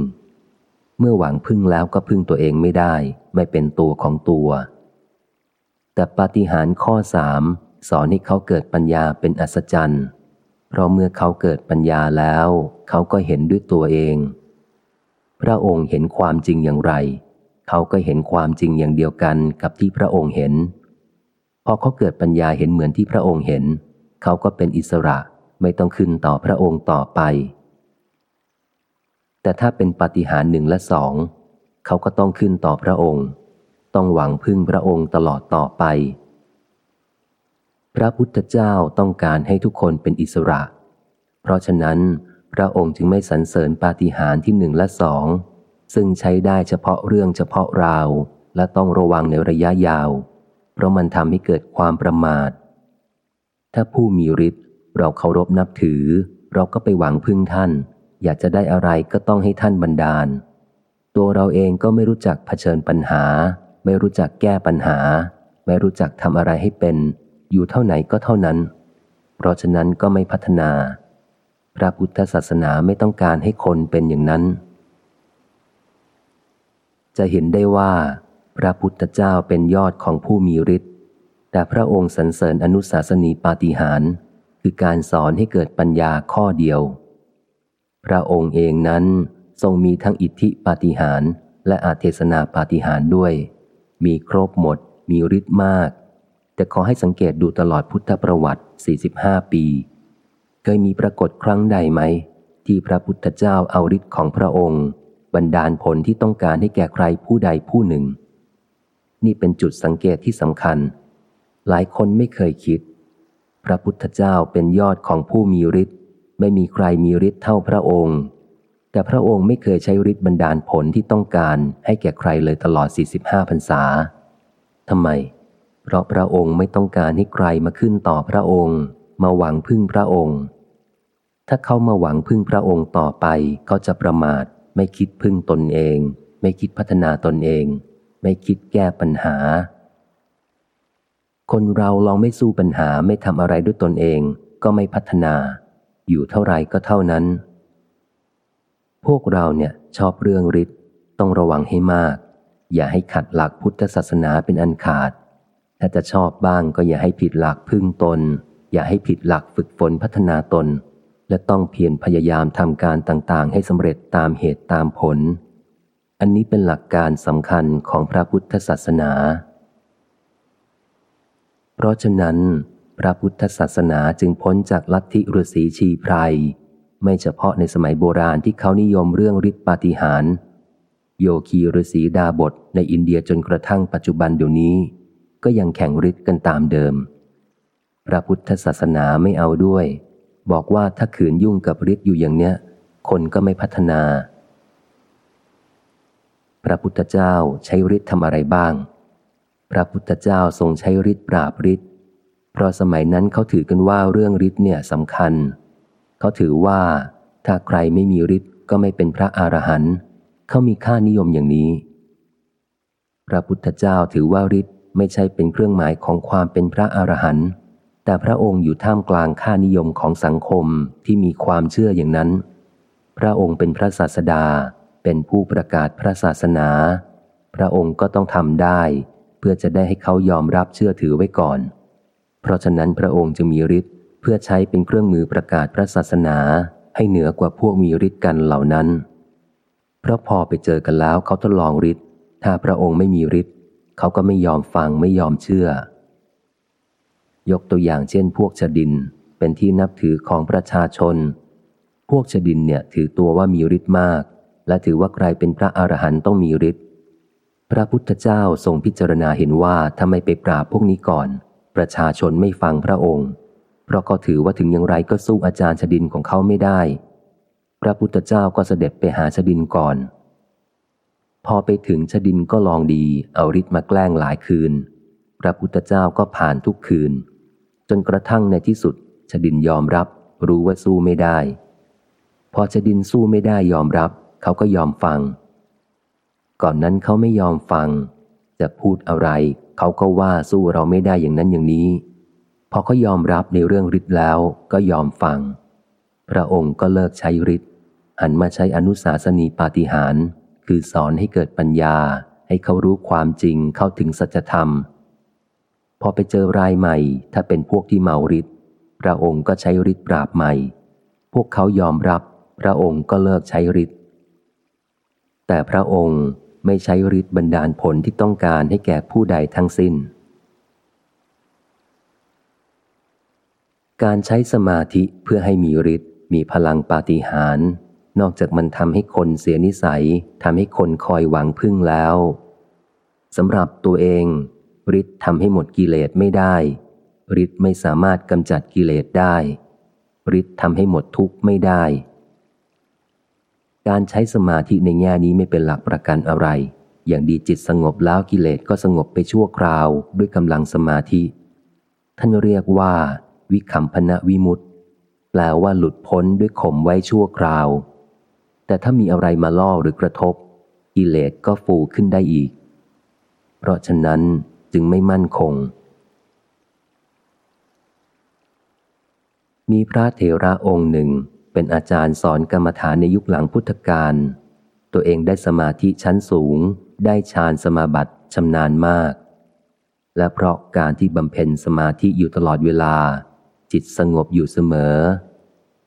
เมื่อหวังพึ่งแล้วก็พึ่งตัวเองไม่ได้ ไม่เป็นตัวของตัว แต่ปาฏิหาริย์ข้อสามสอนให้เขาเกิดปัญญาเป็นอัศจรรย์ ราะเมื่อเขาเกิดปัญญาแล้ว เขาก็เห็นด้วยตัวเอง พระองค์เห็นความจริงอย่างไร เขาก็เห็นความจริงอย่างเดียวกันกับที่พระองค์เห็น พอเขาเกิดปัญญาเห็นเหมือนที่พระองค์เห็น เขาก็เป็นอิสระไม่ต้องขึ้นต่อพระองค์ต่อไป แต่ถ้าเป็นปฏิหารหนึ่งและสอง เขาก็ต้องขึ้นต่อพระองค์ ต้องหวังพึ่งพระองค์ตลอดต่อไป พระพุทธเจ้าต้องการให้ทุกคนเป็นอิสระ เพราะฉะนั้นพระองค์จึงไม่สรรเสริญปาฏิหาริย์ที่หนึ่งและสองซึ่งใช้ได้เฉพาะเรื่องเฉพาะราว และต้องระวังในระยะยาว เพราะมันทำให้เกิดความประมาท ถ้าผู้มีฤทธิ์เราเคารพนับถือ เราก็ไปหวังพึ่งท่าน อยากจะได้อะไรก็ต้องให้ท่านบันดาล ตัวเราเองก็ไม่รู้จักเผชิญปัญหา ไม่รู้จักแก้ปัญหา ไม่รู้จักทำอะไรให้เป็น อยู่เท่าไหนก็เท่านั้น เพราะฉะนั้นก็ไม่พัฒนา พระพุทธศาสนาไม่ต้องการให้คนเป็นอย่างนั้น จะเห็นได้ว่า พระพุทธเจ้าเป็นยอดของผู้มีฤทธิ์แต่พระองค์สรรเสริญอนุสาสนีปาฏิหารคือการสอนให้เกิดปัญญาข้อเดียว พระองค์เองนั้นทรงมีทั้งอิทธิปาฏิหารและอาเทศนาปาฏิหารด้วย มีครบหมด มีฤทธิ์มาก แต่ขอให้สังเกตดูตลอดพุทธประวัติ 45 ปี เคยมีปรากฏครั้งใดไหม ที่พระพุทธเจ้าเอาฤทธิ์ของพระองค์บันดาลผลที่ต้องการให้แก่ใครผู้ใดผู้หนึ่ง นี่เป็นจุดสังเกตที่สำคัญ หลายคนไม่เคยคิด พระพุทธเจ้าเป็นยอดของผู้มีฤทธิ์ไม่มีใครมีฤทธิ์เท่าพระองค์ แต่พระองค์ไม่เคยใช้ฤทธิ์บันดาลผลที่ต้องการให้แก่ใครเลยตลอด 45พรรษาทำไม เพราะพระองค์ไม่ต้องการให้ใครมาขึ้นต่อพระองค์ มาหวังพึ่งพระองค์ ถ้าเขามาหวังพึ่งพระองค์ต่อไปเขาจะประมาท ไม่คิดพึ่งตนเอง ไม่คิดพัฒนาตนเอง ไม่คิดแก้ปัญหา คนเราลองไม่สู้ปัญหาไม่ทำอะไรด้วยตนเองก็ไม่พัฒนา อยู่เท่าไรก็เท่านั้น พวกเราเนี่ยชอบเรื่องฤทธิ์ต้องระวังให้มาก อย่าให้ขัดหลักพุทธศาสนาเป็นอันขาด ถ้าจะชอบบ้างก็อย่าให้ผิดหลักพึ่งตน อย่าให้ผิดหลักฝึกฝนพัฒนาตน และต้องเพียรพยายามทำการต่างๆ ให้สำเร็จตามเหตุตามผล อันนี้เป็นหลักการสำคัญของพระพุทธศาสนา เพราะฉะนั้น พระพุทธศาสนาจึงพ้นจากลัทธิฤาษีชีไพรไม่เฉพาะในสมัยโบราณที่เขานิยมเรื่องฤทธิปาฏิหาริย์โยคีฤาษีดาบทในอินเดียจนกระทั่งปัจจุบันเดี๋ยวนี้ ก็ยังแข่งฤทธิ์กันตามเดิม พระพุทธศาสนาไม่เอาด้วย บอกว่าถ้าขืนยุ่งกับฤทธิ์อยู่อย่างเนี้ย คนก็ไม่พัฒนา พระพุทธเจ้าใช้ฤทธิ์ทำอะไรบ้าง พระพุทธเจ้าทรงใช้ฤทธิ์ปราบฤทธิ์เพราะสมัยนั้นเขาถือกันว่าเรื่องฤทธิ์เนี่ยสำคัญ เขาถือว่าถ้าใครไม่มีฤทธิ์ก็ไม่เป็นพระอรหันต์เขามีค่านิยมอย่างนี้ พระพุทธเจ้าถือว่าฤทธิ์ ไม่ใช่เป็นเครื่องหมายของความเป็นพระอรหันต์แต่พระองค์อยู่ท่ามกลางค่านิยมของสังคมที่มีความเชื่ออย่างนั้น พระองค์เป็นพระศาสดา เป็นผู้ประกาศพระศาสนา พระองค์ก็ต้องทำได้ เพื่อจะได้ให้เขายอมรับเชื่อถือไว้ก่อน เพราะฉะนั้นพระองค์จึงมีฤทธิ์เพื่อใช้เป็นเครื่องมือประกาศพระศาสนา ให้เหนือกว่าพวกมีฤทธิ์กันเหล่านั้น เพราะพอไปเจอกันแล้วเขาทดลองฤทธิ์ถ้าพระองค์ไม่มีฤทธิ์ เขาก็ไม่ยอมฟังไม่ยอมเชื่อ ยกตัวอย่างเช่น พวกชดินเป็นที่นับถือของประชาชน พวกชดินเนี่ยถือตัวว่ามีฤทธิ์มาก และถือว่าใครเป็นพระอรหันต์ต้องมีฤทธิ์พระพุทธเจ้าทรงพิจารณาเห็นว่าถ้าไมไปปราบพวกนี้ก่อน ประชาชนไม่ฟังพระองค์ เพราะก็ถือว่าถึงอย่างไรก็สู้อาจารย์ชดินของเขาไม่ได้ พระพุทธเจ้าก็เสด็จไปหาชดินก่อน พอไปถึงชดินก็ลองดีเอาฤทธิ์มาแกล้งหลายคืน พระพุทธเจ้าก็ผ่านทุกคืน จนกระทั่งในที่สุด ชดินยอมรับ รู้ว่าสู้ไม่ได้ พอชดินสู้ไม่ได้ยอมรับ เขาก็ยอมฟัง ก่อนนั้นเขาไม่ยอมฟัง จะพูดอะไร เขาก็ว่าสู้เราไม่ได้อย่างนั้นอย่างนี้ พอเขายอมรับในเรื่องฤทธิ์แล้วก็ยอมฟัง พระองค์ก็เลิกใช้ฤทธิ์หันมาใช้อนุสาสนีปาฏิหาร คือสอนให้เกิดปัญญา ให้เขารู้ความจริงเข้าถึงสัจธรรม พอไปเจอรายใหม่ ถ้าเป็นพวกที่เมาฤทธิ์พระองค์ก็ใช้ฤทธิ์ปราบใหม่ พวกเขายอมรับ พระองค์ก็เลิกใช้ฤทธิ์แต่พระองค์ไม่ใช้ฤทธิ์บรรดาลผลที่ต้องการให้แก่ผู้ใดทั้งสิ้น การใช้สมาธิเพื่อให้มีฤทธิ์มีพลังปาฏิหาริย์ นอกจากมันทำให้คนเสียนิสัยทำให้คนคอยหวังพึ่งแล้วสำหรับตัวเองฤทธิ์ทำให้หมดกิเลสไม่ได้ฤทธิ์ไม่สามารถกำจัดกิเลสได้ฤทธิ์ทำให้หมดทุกข์ไม่ได้ การใช้สมาธิในแง่นี้ไม่เป็นหลักประกันอะไร อย่างดีจิตสงบแล้วกิเลสก็สงบไปชั่วคราวด้วยกำลังสมาธิ ท่านเรียกว่า วิคัมพนะวิมุตต์แปลว่าหลุดพ้นด้วยข่มไว้ชั่วคราว แต่ถ้ามีอะไรมาล่อหรือกระทบกิเลสก็ฟูขึ้นได้อีก เพราะฉะนั้นจึงไม่มั่นคง มีพระเถระองค์หนึ่งเป็นอาจารย์สอนกรรมฐานในยุคหลังพุทธกาลตัวเองได้สมาธิชั้นสูง ได้ฌานสมาบัติชำนาญมาก และเพราะการที่บำเพ็ญสมาธิอยู่ตลอดเวลา จิตสงบอยู่เสมอ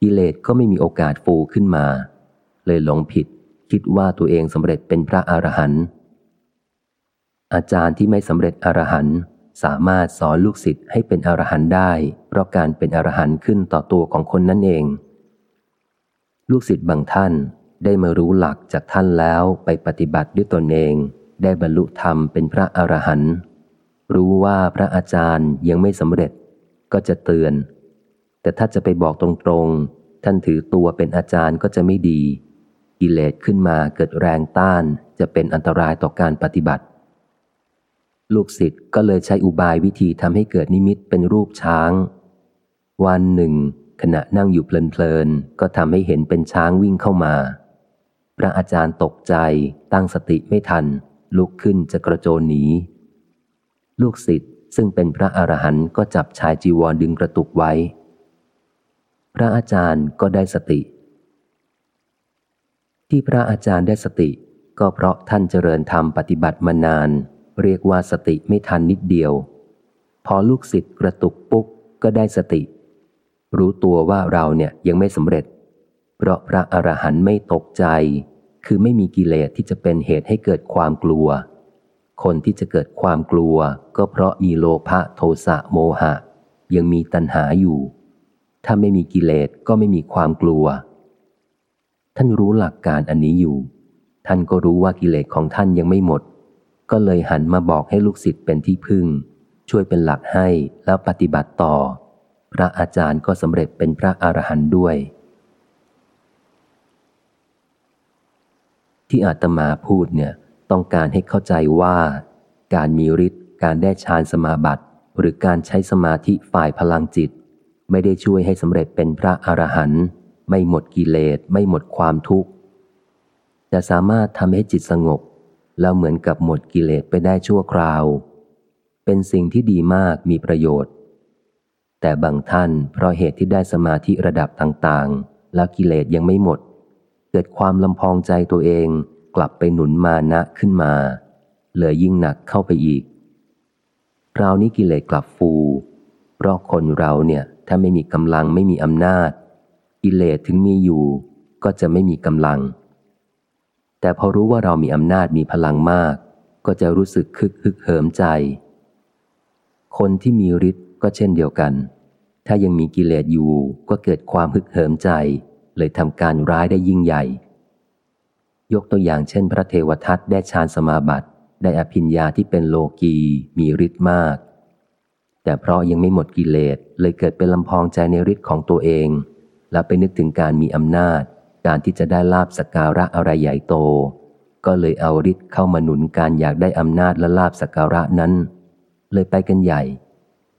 กิเลสก็ไม่มีโอกาสฟูขึ้นมา เลยหลงผิด คิดว่าตัวเองสำเร็จเป็นพระอรหันต์อาจารย์ที่ไม่สำเร็จอรหันต์สามารถสอนลูกศิษย์ให้เป็นอรหันต์ได้ เพราะการเป็นอรหันต์ขึ้นต่อตัวของคนนั่นเอง ลูกศิษย์บางท่านได้มารู้หลักจากท่านแล้วไปปฏิบัติด้วยตนเอง ได้บรรลุธรรมเป็นพระอรหันต์รู้ว่าพระอาจารย์ยังไม่สำเร็จ ก็จะเตือน แต่ถ้าจะไปบอกตรงๆ ท่านถือตัวเป็นอาจารย์ก็จะไม่ดี กิเลสขึ้นมาเกิดแรงต้านจะเป็นอันตรายต่อการปฏิบัติ ลูกศิษย์ก็เลยใช้อุบายวิธีทำให้เกิดนิมิตเป็นรูปช้าง วันหนึ่ง ขณะนั่งอยู่เพลินๆก็ทำให้เห็นเป็นช้างวิ่งเข้ามา พระอาจารย์ตกใจตั้งสติไม่ทัน ลุกขึ้นจะกระโจนหนีลูกศิษย์ซึ่งเป็นพระอรหันต์ก็จับชายจีวรดึงกระตุกไว้ พระอาจารย์ก็ได้สติ ที่พระอาจารย์ได้สติ ก็เพราะท่านเจริญธรรมปฏิบัติมานาน เรียกว่าสติไม่ทันนิดเดียว พอลูกศิษย์กระตุกปุ๊บก็ได้สติ รู้ตัวว่าเราเนี่ยยังไม่สำเร็จ เพราะพระอรหันต์ไม่ตกใจ คือไม่มีกิเลสที่จะเป็นเหตุให้เกิดความกลัว คนที่จะเกิดความกลัว ก็เพราะมีโลภะโทสะโมหะ ยังมีตัณหาอยู่ ถ้าไม่มีกิเลสก็ไม่มีความกลัว ท่านรู้หลักการอันนี้อยู่ ท่านก็รู้ว่ากิเลสของท่านยังไม่หมด ก็เลยหันมาบอกให้ลูกศิษย์เป็นที่พึ่ง ช่วยเป็นหลักให้แล้วปฏิบัติต่อ พระอาจารย์ก็สำเร็จเป็นพระอรหันต์ด้วย ที่อาตมาพูดเนี่ยต้องการให้เข้าใจว่า การมีฤทธิ์การได้ฌานสมาบัติหรือการใช้สมาธิฝ่ายพลังจิต ไม่ได้ช่วยให้สำเร็จเป็นพระอรหันต์ ไม่หมดกิเลสไม่หมดความทุกข์แต่สามารถทำให้จิตสงบ แล้วเหมือนกับหมดกิเลสไปได้ชั่วคราว เป็นสิ่งที่ดีมากมีประโยชน์ แต่บางท่านเพราะเหตุที่ได้สมาธิระดับต่างๆ แล้วกิเลสยังไม่หมด เกิดความลำพองใจตัวเองกลับไปหนุนมานะขึ้นมาเลยยิ่งหนักเข้าไปอีกคราวนี้กิเลสกลับฟู เพราะคนเราเนี่ยถ้าไม่มีกำลังไม่มีอำนาจ กิเลสถึงมีอยู่ ก็จะไม่มีกำลัง แต่พอรู้ว่าเรามีอำนาจมีพลังมาก ก็จะรู้สึกคึกฮึกเหิมใจ คนที่มีฤทธิ์ก็เช่นเดียวกัน ถ้ายังมีกิเลสอยู่ก็เกิดความฮึกเหิมใจ เลยทำการร้ายได้ยิ่งใหญ่ ยกตัวอย่างเช่น พระเทวทัตได้ฌานสมาบัติ ได้อภิญญาที่เป็นโลกีมีฤทธิ์มาก แต่เพราะยังไม่หมดกิเลสเลยเกิดเป็นลำพองใจในฤทธิ์ของตัวเอง และไปนึกถึงการมีอำนาจ การที่จะได้ลาบสการะอะไรใหญ่โต ก็เลยเอาฤทธิ์เข้ามาหนุนการอยากได้อำนาจและลาบสการะนั้น เลยไปกันใหญ่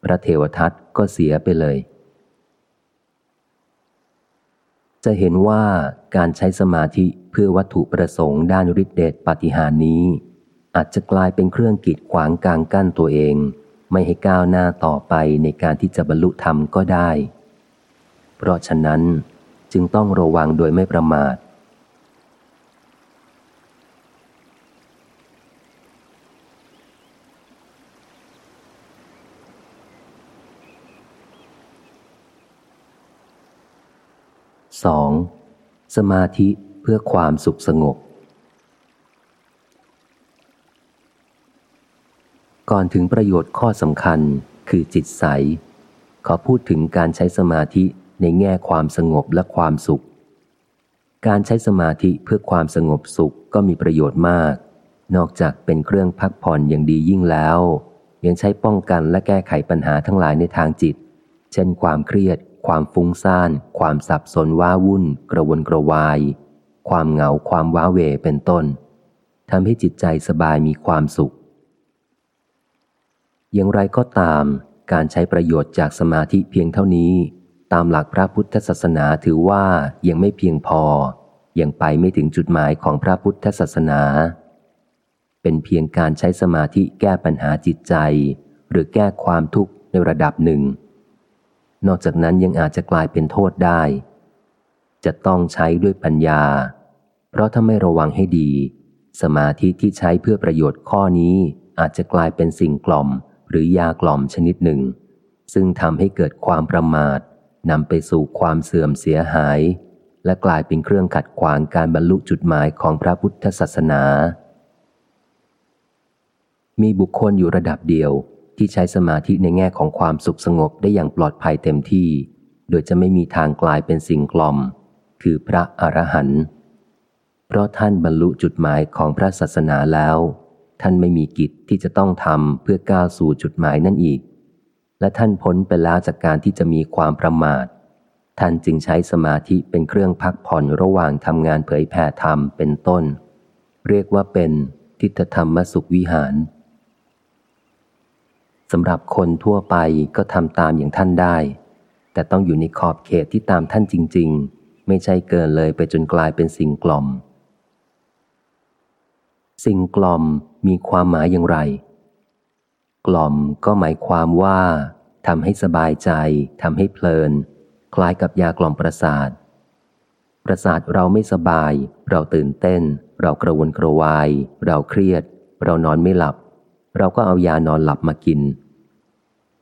พระเทวทัตก็เสียไปเลย จะเห็นว่าการใช้สมาธิเพื่อวัตถุประสงค์ด้านฤทธิเดชปฏิหารนี้ อาจจะกลายเป็นเครื่องกีดขวางกลางกั้นตัวเอง ไม่ให้ก้าวหน้าต่อไปในการที่จะบรรลุธรรมก็ได้ เพราะฉะนั้นจึงต้องระวังโดยไม่ประมาท 2. สมาธิเพื่อความสุขสงบ ก่อนถึงประโยชน์ข้อสำคัญคือจิตใส ขอพูดถึงการใช้สมาธิ ในแง่ความสงบและความสุข การใช้สมาธิเพื่อความสงบสุขก็มีประโยชน์มาก นอกจากเป็นเครื่องพักผ่อนอย่างดียิ่งแล้ว ยังใช้ป้องกันและแก้ไขปัญหาทั้งหลายในทางจิต เช่น ความเครียด ความฟุ้งซ่าน ความสับสนว้าวุ่น กระวนกระวาย ความเหงาความว้าเหวเป็นต้นทำให้จิตใจสบายมีความสุข อย่างไรก็ตาม การใช้ประโยชน์จากสมาธิเพียงเท่านี้ ตามหลักพระพุทธศาสนาถือว่ายังไม่เพียงพอ ยังไปไม่ถึงจุดหมายของพระพุทธศาสนา เป็นเพียงการใช้สมาธิแก้ปัญหาจิตใจ หรือแก้ความทุกข์ในระดับหนึ่ง นอกจากนั้นยังอาจจะกลายเป็นโทษได้ จะต้องใช้ด้วยปัญญา เพราะถ้าไม่ระวังให้ดี สมาธิที่ใช้เพื่อประโยชน์ข้อนี้อาจจะกลายเป็นสิ่งกล่อม หรือยากล่อมชนิดหนึ่ง ซึ่งทำให้เกิดความประมาท นำไปสู่ความเสื่อมเสียหาย และกลายเป็นเครื่องขัดขวางการบรรลุจุดหมายของพระพุทธศาสนา มีบุคคลอยู่ระดับเดียวที่ใช้สมาธิในแง่ของความสุขสงบได้อย่างปลอดภัยเต็มที่ โดยจะไม่มีทางกลายเป็นสิ่งกล่อม คือพระอรหันต์ เพราะท่านบรรลุจุดหมายของพระศาสนาแล้ว ท่านไม่มีกิจที่จะต้องทำเพื่อก้าวสู่จุดหมายนั่นอีก และท่านพ้นไปแล้วจากการที่จะมีความประมาท ท่านจึงใช้สมาธิเป็นเครื่องพักผ่อนระหว่างทำงานเผยแผ่ธรรมเป็นต้น เรียกว่าเป็นทิฏฐธรรมสุขวิหารสำหรับคนทั่วไปก็ทำตามอย่างท่านได้ แต่ต้องอยู่ในขอบเขตที่ตามท่านจริง ๆ ไม่ใช่เกินเลยไปจนกลายเป็นสิ่งกล่อม สิ่งกล่อมมีความหมายอย่างไร กล่อมก็หมายความว่าทำให้สบายใจทำให้เพลิน คล้ายกับยากล่อมประสาท ประสาทเราไม่สบาย เราตื่นเต้น เรากระวนกระวาย เราเครียด เรานอนไม่หลับ เราก็เอายานอนหลับมากิน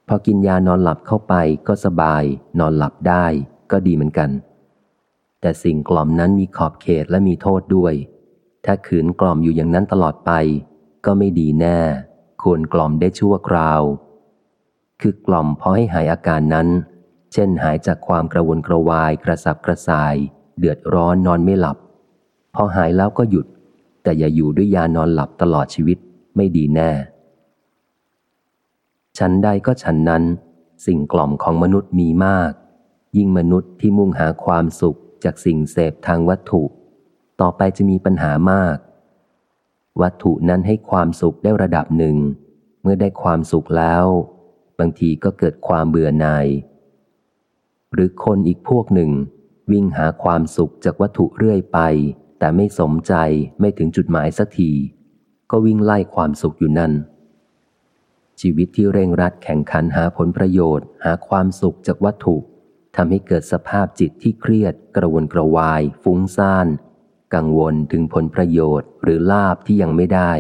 พอกินยานอนหลับเข้าไปก็สบาย นอนหลับได้ ก็ดีเหมือนกัน แต่สิ่งกล่อมนั้นมีขอบเขตและมีโทษด้วย ถ้าขืนกล่อมอยู่อย่างนั้นตลอดไป ก็ไม่ดีแน่ ควรกล่อมได้ชั่วคราว คือกล่อมพอให้หายอาการนั้น เช่นหายจากความกระวนกระวายกระสับกระส่าย เดือดร้อนนอนไม่หลับ พอหายแล้วก็หยุด แต่อย่าอยู่ด้วยยานอนหลับตลอดชีวิตไม่ดีแน่ ฉันใดก็ฉันนั้น สิ่งกล่อมของมนุษย์มีมาก ยิ่งมนุษย์ที่มุ่งหาความสุขจากสิ่งเสพทางวัตถุ ต่อไปจะมีปัญหามาก วัตถุนั้นให้ความสุขได้ระดับหนึ่ง เมื่อได้ความสุขแล้ว บางทีก็เกิดความเบื่อหน่าย หรือคนอีกพวกหนึ่ง วิ่งหาความสุขจากวัตถุเรื่อยไป แต่ไม่สมใจไม่ถึงจุดหมายสักที ก็วิ่งไล่ความสุขอยู่นั่น ชีวิตที่เร่งรัดแข่งขันหาผลประโยชน์ หาความสุขจากวัตถุทำให้เกิดสภาพจิตที่เครียด กระวนกระวาย ฟุ้งซ่าน กังวลถึงผลประโยชน์หรือลาบที่ยังไม่ได้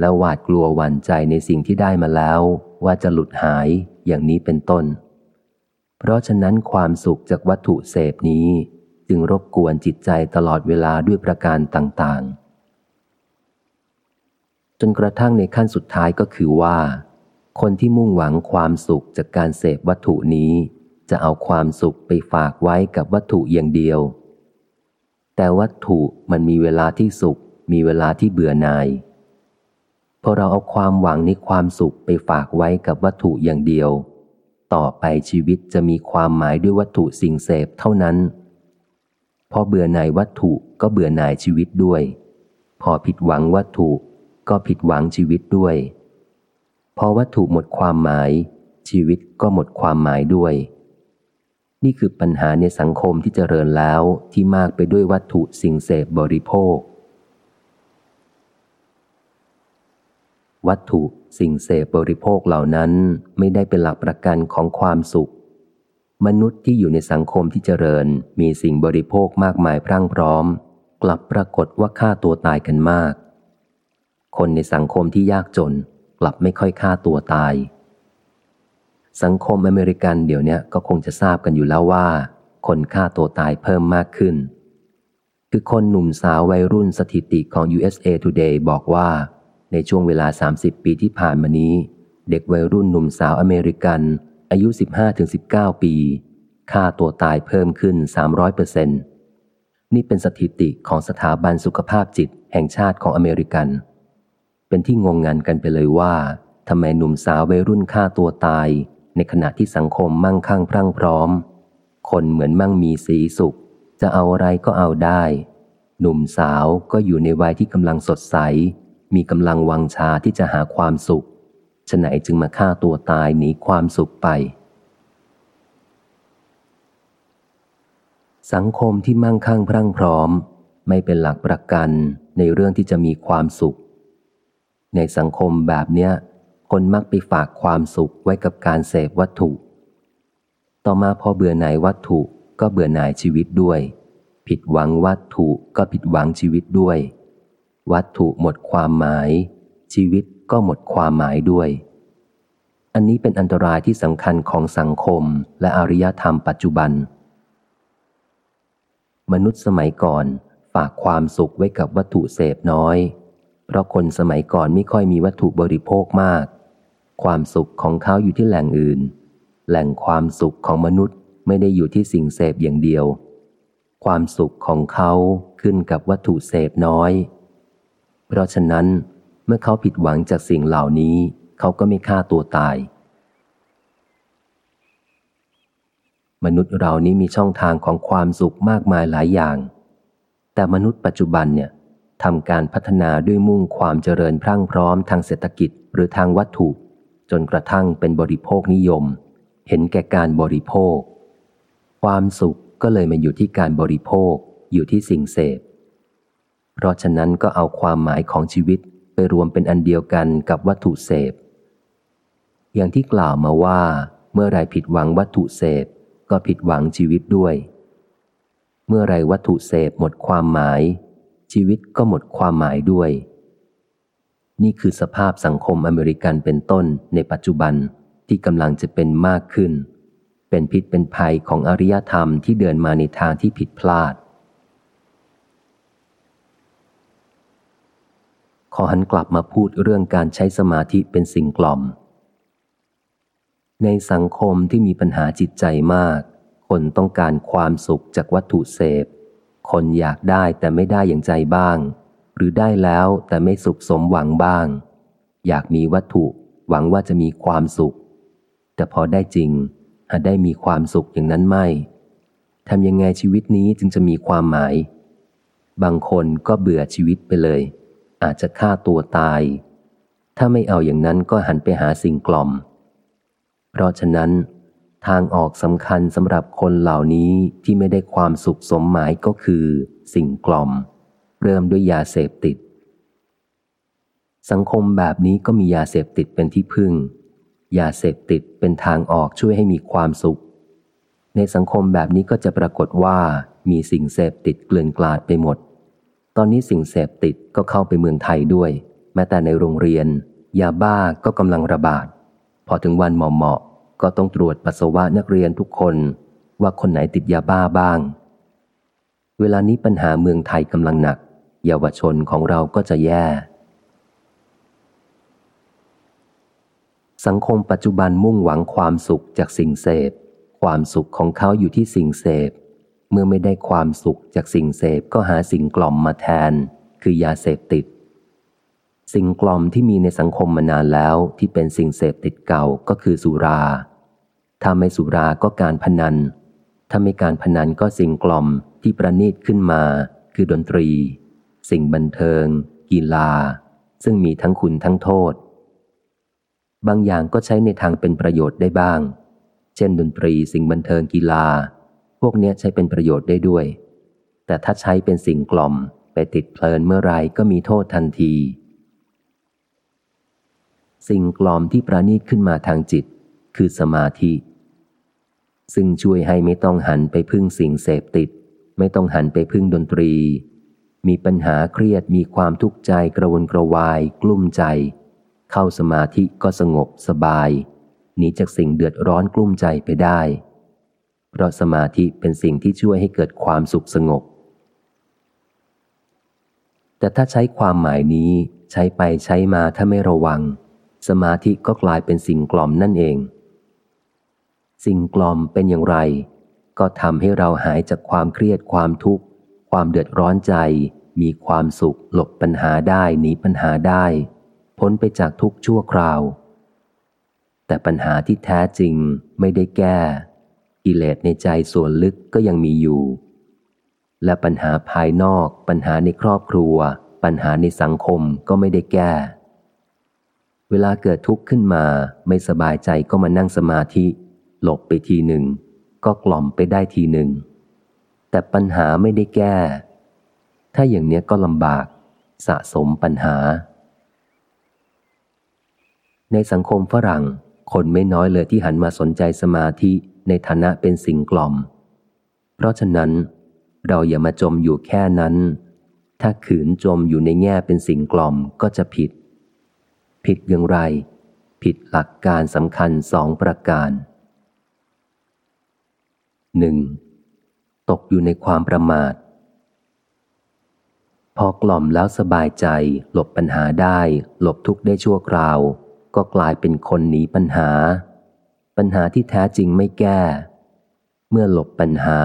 และหวาดกลัวหวั่นใจในสิ่งที่ได้มาแล้ว ว่าจะหลุดหายอย่างนี้เป็นต้น เพราะฉะนั้นความสุขจากวัตถุเสพนี้ จึงรบกวนจิตใจตลอดเวลาด้วยประการต่างๆ จนกระทั่งในขั้นสุดท้ายก็คือว่า คนที่มุ่งหวังความสุขจากการเสพวัตถุนี้ จะเอาความสุขไปฝากไว้กับวัตถุอย่างเดียว แต่วัตถุมันมีเวลาที่สุข มีเวลาที่เบื่อหน่ายพอเราเอาความหวังในความสุขไปฝากไว้กับวัตถุอย่างเดียว ต่อไปชีวิตจะมีความหมายด้วยวัตถุสิ่งเสพเท่านั้น พอเบื่อหน่ายวัตถุก็เบื่อหน่ายชีวิตด้วย พอผิดหวังวัตถุก็ผิดหวังชีวิตด้วย พอวัตถุหมดความหมาย ชีวิตก็หมดความหมายด้วย นี่คือปัญหาในสังคมที่เจริญแล้วที่มากไปด้วยวัตถุสิ่งเสพบริโภค วัตถุสิ่งเสพบริโภคเหล่านั้นไม่ได้เป็นหลักประกันของความสุข มนุษย์ที่อยู่ในสังคมที่เจริญมีสิ่งบริโภคมากมายพรั่งพร้อม กลับปรากฏว่าฆ่าตัวตายกันมาก คนในสังคมที่ยากจนกลับไม่ค่อยฆ่าตัวตาย สังคมอเมริกันเดี๋ยวนี้ก็คงจะทราบกันอยู่แล้วว่า คนฆ่าตัวตายเพิ่มมากขึ้น คือคนหนุ่มสาววัยรุ่นสถิติของ USA Today บอกว่า ในช่วงเวลา 30 ปีที่ผ่านมานี้ เด็กวัยรุ่นหนุ่มสาวอเมริกัน อายุ 15-19 ปีฆ่าตัวตายเพิ่มขึ้น 300เปอร์เซ็นต์นี่เป็นสถิติของสถาบันสุขภาพจิตแห่งชาติของอเมริกัน เป็นที่งงงันกันไปเลยว่าทำไมหนุ่มสาววัยรุ่นฆ่าตัวตาย ในขณะที่สังคมมั่งคั่งพรั่งพร้อม คนเหมือนมั่งมีสีสุข จะเอาอะไรก็เอาได้ หนุ่มสาวก็อยู่ในวัยที่กำลังสดใส มีกำลังวังชาที่จะหาความสุขฉะไหนจึงมาฆ่าตัวตายหนีความสุขไป สังคมที่มั่งคั่งพรั่งพร้อม ไม่เป็นหลักประกันในเรื่องที่จะมีความสุข ในสังคมแบบเนี้ย คนมักไปฝากความสุขไว้กับการเสพวัตถุ ต่อมาพอเบื่อหน่ายวัตถุก็เบื่อหน่ายชีวิตด้วย ผิดหวังวัตถุก็ผิดหวังชีวิตด้วย วัตถุหมดความหมาย ชีวิตก็หมดความหมายด้วย อันนี้เป็นอันตรายที่สำคัญของสังคมและอารยธรรมปัจจุบัน มนุษย์สมัยก่อนฝากความสุขไว้กับวัตถุเสพน้อย เพราะคนสมัยก่อนไม่ค่อยมีวัตถุบริโภคมาก ความสุขของเขาอยู่ที่แหล่งอื่น แหล่งความสุขของมนุษย์ไม่ได้อยู่ที่สิ่งเสพอย่างเดียว ความสุขของเขาขึ้นกับวัตถุเสพน้อย เพราะฉะนั้นเมื่อเขาผิดหวังจากสิ่งเหล่านี้ เขาก็ไม่ฆ่าตัวตาย มนุษย์เรานี้มีช่องทางของความสุขมากมายหลายอย่าง แต่มนุษย์ปัจจุบันเนี่ยทำการพัฒนาด้วยมุ่งความเจริญพรั่งพร้อมทางเศรษฐกิจหรือทางวัตถุ จนกระทั่งเป็นบริโภคนิยม เห็นแก่การบริโภค ความสุขก็เลยมาอยู่ที่การบริโภคอยู่ที่สิ่งเสพ เพราะฉะนั้นก็เอาความหมายของชีวิตไปรวมเป็นอันเดียวกันกับวัตถุเสพ อย่างที่กล่าวมาว่า เมื่อไรผิดหวังวัตถุเสพ ก็ผิดหวังชีวิตด้วย เมื่อไรวัตถุเสพหมดความหมาย ชีวิตก็หมดความหมายด้วย นี่คือสภาพสังคมอเมริกันเป็นต้นในปัจจุบันที่กำลังจะเป็นมากขึ้น เป็นพิษเป็นภัยของอริยธรรมที่เดินมาในทางที่ผิดพลาด ขอหันกลับมาพูดเรื่องการใช้สมาธิเป็นสิ่งกล่อม ในสังคมที่มีปัญหาจิตใจมาก คนต้องการความสุขจากวัตถุเสพ คนอยากได้แต่ไม่ได้อย่างใจบ้าง หรือได้แล้วแต่ไม่สุขสมหวังบ้าง อยากมีวัตถุหวังว่าจะมีความสุข แต่พอได้จริงอาจได้มีความสุขอย่างนั้นไม่ทำยังไงชีวิตนี้จึงจะมีความหมาย บางคนก็เบื่อชีวิตไปเลย อาจจะฆ่าตัวตาย ถ้าไม่เอาอย่างนั้นก็หันไปหาสิ่งกล่อม เพราะฉะนั้น ทางออกสำคัญสำหรับคนเหล่านี้ที่ไม่ได้ความสุขสมหมายก็คือสิ่งกล่อม เริ่มด้วยยาเสพติด สังคมแบบนี้ก็มียาเสพติดเป็นที่พึ่ง ยาเสพติดเป็นทางออกช่วยให้มีความสุข ในสังคมแบบนี้ก็จะปรากฏว่ามีสิ่งเสพติดเกลื่อนกลาดไปหมด ตอนนี้สิ่งเสพติดก็เข้าไปเมืองไทยด้วย แม้แต่ในโรงเรียน ยาบ้าก็กำลังระบาด พอถึงวันเหมาะๆก็ต้องตรวจปัสสาวะนักเรียนทุกคน ว่าคนไหนติดยาบ้าบ้าง เวลานี้ปัญหาเมืองไทยกำลังหนัก เยาวชนของเราก็จะแย่ สังคมปัจจุบันมุ่งหวังความสุขจากสิ่งเสพ ความสุขของเขาอยู่ที่สิ่งเสพ เมื่อไม่ได้ความสุขจากสิ่งเสพก็หาสิ่งกล่อมมาแทน คือยาเสพติด สิ่งกล่อมที่มีในสังคมมานานแล้วที่เป็นสิ่งเสพติดเก่าก็คือสุรา ถ้าไม่สุราก็การพนันถ้าไม่การพนันก็สิ่งกล่อมที่ประณีตขึ้นมา คือดนตรี สิ่งบันเทิง กีฬา ซึ่งมีทั้งคุณทั้งโทษ บางอย่างก็ใช้ในทางเป็นประโยชน์ได้บ้าง เช่น ดนตรีสิ่งบันเทิงกีฬา พวกนี้ใช้เป็นประโยชน์ได้ด้วย แต่ถ้าใช้เป็นสิ่งกล่อมไปติดเพลินเมื่อไรก็มีโทษทันที สิ่งกล่อมที่ประณีตขึ้นมาทางจิต คือสมาธิ ซึ่งช่วยให้ไม่ต้องหันไปพึ่งสิ่งเสพติด ไม่ต้องหันไปพึ่งดนตรี มีปัญหาเครียดมีความทุกข์ใจกระวนกระวาย กลุ้มใจ เข้าสมาธิก็สงบสบายหนีจากสิ่งเดือดร้อนกลุ้มใจไปได้ เพราะสมาธิเป็นสิ่งที่ช่วยให้เกิดความสุขสงบ แต่ถ้าใช้ความหมายนี้ใช้ไปใช้มาถ้าไม่ระวัง สมาธิก็กลายเป็นสิ่งกล่อมนั่นเอง สิ่งกล่อมเป็นอย่างไร ก็ทำให้เราหายจากความเครียดความทุกข์ ความเดือดร้อนใจ มีความสุขหลบปัญหาได้หนีปัญหาได้ พ้นไปจากทุกชั่วคราว แต่ปัญหาที่แท้จริงไม่ได้แก้ กิเลสในใจส่วนลึกก็ยังมีอยู่ และปัญหาภายนอกปัญหาในครอบครัว ปัญหาในสังคมก็ไม่ได้แก้เวลาเกิดทุกข์ขึ้นมาไม่สบายใจก็มานั่งสมาธิ หลบไปทีหนึ่ง ก็กล่อมไปได้ทีหนึ่ง แต่ปัญหาไม่ได้แก้ ถ้าอย่างเนี้ยก็ลำบาก สะสมปัญหา ในสังคมฝรั่ง คนไม่น้อยเลยที่หันมาสนใจสมาธิในฐานะเป็นสิ่งกล่อม เพราะฉะนั้น เราอย่ามาจมอยู่แค่นั้น ถ้าขืนจมอยู่ในแง่เป็นสิ่งกล่อมก็จะผิด ผิดอย่างไร ผิดหลักการสำคัญสองประการหนึ่ง ตกอยู่ในความประมาท พอกล่อมแล้วสบายใจ หลบปัญหาได้ หลบทุกข์ได้ชั่วคราว ก็กลายเป็นคนหนีปัญหา ปัญหาที่แท้จริงไม่แก้ เมื่อหลบปัญหา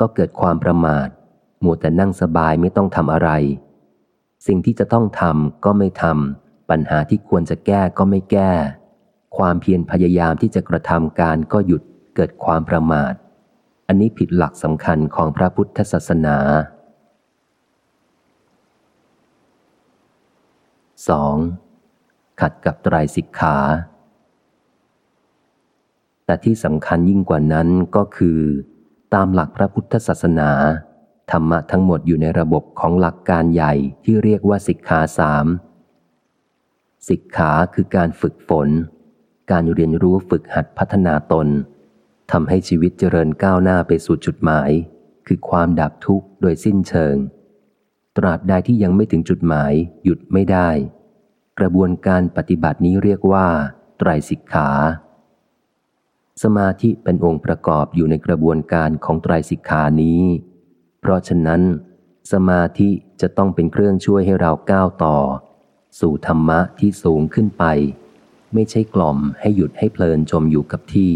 ก็เกิดความประมาทมัวแต่นั่งสบายไม่ต้องทำอะไร สิ่งที่จะต้องทำก็ไม่ทำปัญหาที่ควรจะแก้ก็ไม่แก้ ความเพียรพยายามที่จะกระทำการก็หยุดเกิดความประมาท อันนี้ผิดหลักสำคัญของพระพุทธศาสนา 2. ขัดกับไตรสิกขา แต่ที่สำคัญยิ่งกว่านั้นก็คือ ตามหลักพระพุทธศาสนา ธรรมะทั้งหมดอยู่ในระบบของหลักการใหญ่ที่เรียกว่าสิกขาสามสิกขาคือการฝึกฝน การเรียนรู้ฝึกหัดพัฒนาตน ทำให้ชีวิตเจริญก้าวหน้าไปสู่จุดหมาย คือความดับทุกข์โดยสิ้นเชิง ตราบใดที่ยังไม่ถึงจุดหมายหยุดไม่ได้ กระบวนการปฏิบัตินี้เรียกว่า ไตรสิกขา สมาธิเป็นองค์ประกอบอยู่ในกระบวนการของไตรสิกขานี้ เพราะฉะนั้น สมาธิจะต้องเป็นเครื่องช่วยให้เราก้าวต่อ สู่ธรรมะที่สูงขึ้นไป ไม่ใช่กล่อมให้หยุดให้เพลินจมอยู่กับที่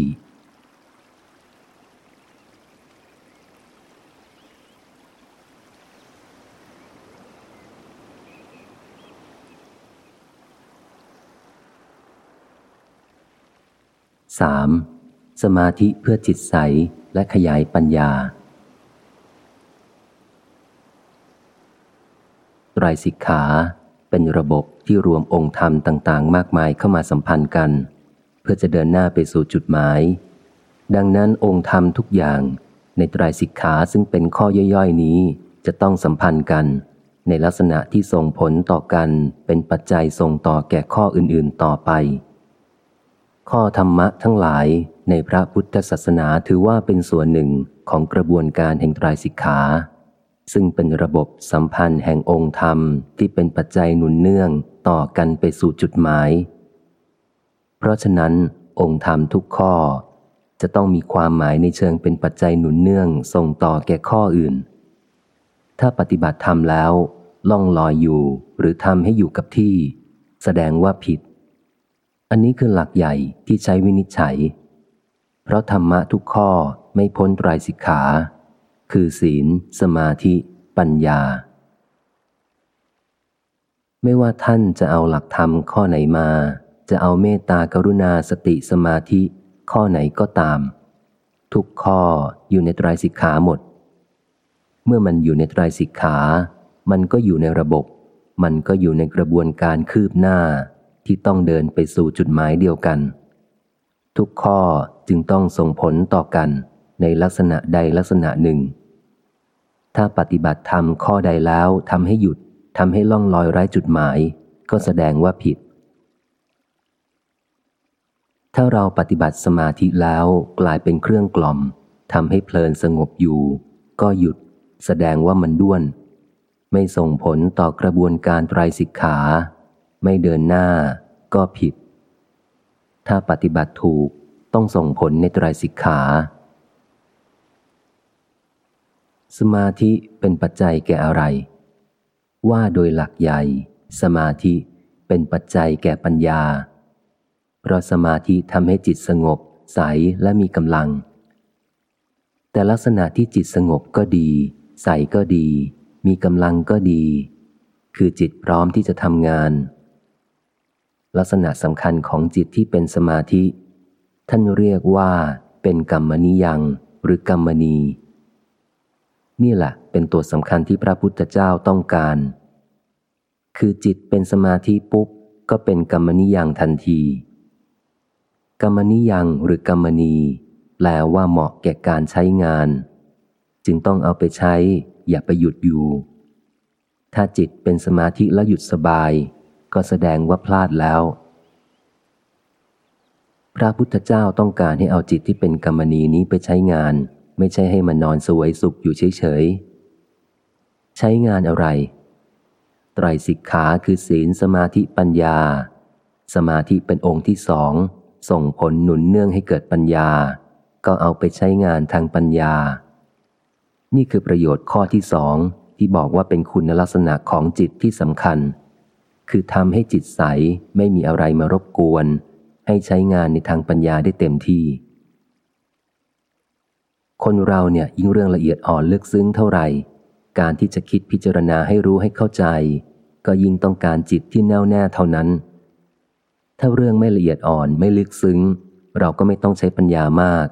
สามสมาธิเพื่อจิตใสและขยายปัญญา ไตรสิกขาเป็นระบบที่รวมองค์ธรรมต่าง ๆ มากมายเข้ามาสัมพันธ์กัน เพื่อจะเดินหน้าไปสู่จุดหมาย ดังนั้นองค์ธรรมทุกอย่างในไตรสิกขาซึ่งเป็นข้อย่อยๆนี้จะต้องสัมพันธ์กัน ในลักษณะที่ส่งผลต่อกันเป็นปัจจัยส่งต่อแก่ข้ออื่นๆต่อไป ข้อธรรมะทั้งหลายในพระพุทธศาสนาถือว่าเป็นส่วนหนึ่งของกระบวนการแห่งตรายสิกขา ซึ่งเป็นระบบสัมพันธ์แห่งองค์ธรรมที่เป็นปัจจัยหนุนเนื่องต่อกันไปสู่จุดหมาย เพราะฉะนั้น องค์ธรรมทุกข้อ จะต้องมีความหมายในเชิงเป็นปัจจัยหนุนเนื่องส่งต่อแก่ข้ออื่น ถ้าปฏิบัติธรรมแล้ว ล่องลอยอยู่หรือทำให้อยู่กับที่ แสดงว่าผิด อันนี้คือหลักใหญ่ที่ใช้วินิจฉัย เพราะธรรมะทุกข้อไม่พ้นไตรสิกขา คือศีล สมาธิ ปัญญา ไม่ว่าท่านจะเอาหลักธรรมข้อไหนมา จะเอาเมตตากรุณาสติสมาธิ ข้อไหนก็ตาม ทุกข้ออยู่ในไตรสิกขาหมด เมื่อมันอยู่ในไตรสิกขา มันก็อยู่ในระบบ มันก็อยู่ในกระบวนการคืบหน้า ที่ต้องเดินไปสู่จุดหมายเดียวกัน ทุกข้อจึงต้องส่งผลต่อกันในลักษณะใดลักษณะหนึ่ง ถ้าปฏิบัติธรรมข้อใดแล้วทำให้หยุดทำให้ล่องลอยไร้จุดหมาย ก็แสดงว่าผิด ถ้าเราปฏิบัติสมาธิแล้วกลายเป็นเครื่องกล่อมทำให้เพลินสงบอยู่ ก็หยุด แสดงว่ามันด้วน ไม่ส่งผลต่อกระบวนการไตรสิกขา ไม่เดินหน้าก็ผิด ถ้าปฏิบัติถูกต้องส่งผลในตรายสิกขา สมาธิเป็นปัจจัยแก่อะไร ว่าโดยหลักใหญ่ สมาธิเป็นปัจจัยแก่ปัญญา เพราะสมาธิทำให้จิตสงบ ใสและมีกำลัง แต่ลักษณะที่จิตสงบก็ดี ใสก็ดี มีกำลังก็ดี คือจิตพร้อมที่จะทำงาน ลักษณะสำคัญของจิตที่เป็นสมาธิ ท่านเรียกว่าเป็นกรรมนิยังหรือกรรมณีนี่แหละเป็นตัวสำคัญที่พระพุทธเจ้าต้องการ คือจิตเป็นสมาธิปุ๊บ ก็เป็นกรรมนิยังทันที กรรมนิยังหรือกรรมณีแปลว่าเหมาะแก่การใช้งาน จึงต้องเอาไปใช้ อย่าไปหยุดอยู่ ถ้าจิตเป็นสมาธิแล้วหยุดสบาย ก็แสดงว่าพลาดแล้ว พระพุทธเจ้าต้องการให้เอาจิตที่เป็นกรรมณีนี้ไปใช้งาน ไม่ใช่ให้มันนอนสวยสุขอยู่เฉยๆ ใช้งานอะไร ไตรสิกขาคือศีลสมาธิปัญญา สมาธิเป็นองค์ที่สองส่งผลหนุนเนื่องให้เกิดปัญญา ก็เอาไปใช้งานทางปัญญา นี่คือประโยชน์ข้อที่สองที่บอกว่าเป็นคุณลักษณะของจิตที่สำคัญ คือทำให้จิตใสไม่มีอะไรมารบกวน ให้ใช้งานในทางปัญญาได้เต็มที่ คนเราเนี่ยยิ่งเรื่องละเอียดอ่อนลึกซึ้งเท่าไหร่ การที่จะคิดพิจารณาให้รู้ให้เข้าใจ ก็ยิ่งต้องการจิตที่แน่วแน่เท่านั้น ถ้าเรื่องไม่ละเอียดอ่อนไม่ลึกซึ้ง เราก็ไม่ต้องใช้ปัญญามาก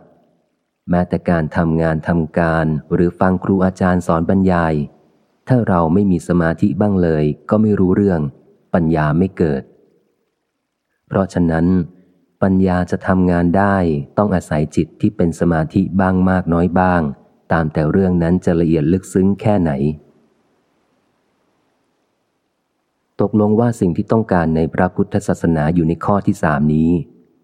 แม้แต่การทำงานทำการหรือฟังครูอาจารย์สอนบรรยาย ถ้าเราไม่มีสมาธิบ้างเลย ก็ไม่รู้เรื่อง ปัญญาไม่เกิด เพราะฉะนั้น ปัญญาจะทำงานได้ต้องอาศัยจิตที่เป็นสมาธิบ้างมากน้อยบ้าง ตามแต่เรื่องนั้นจะละเอียดลึกซึ้งแค่ไหน ตกลงว่าสิ่งที่ต้องการในพระพุทธศาสนาอยู่ในข้อที่สามนี้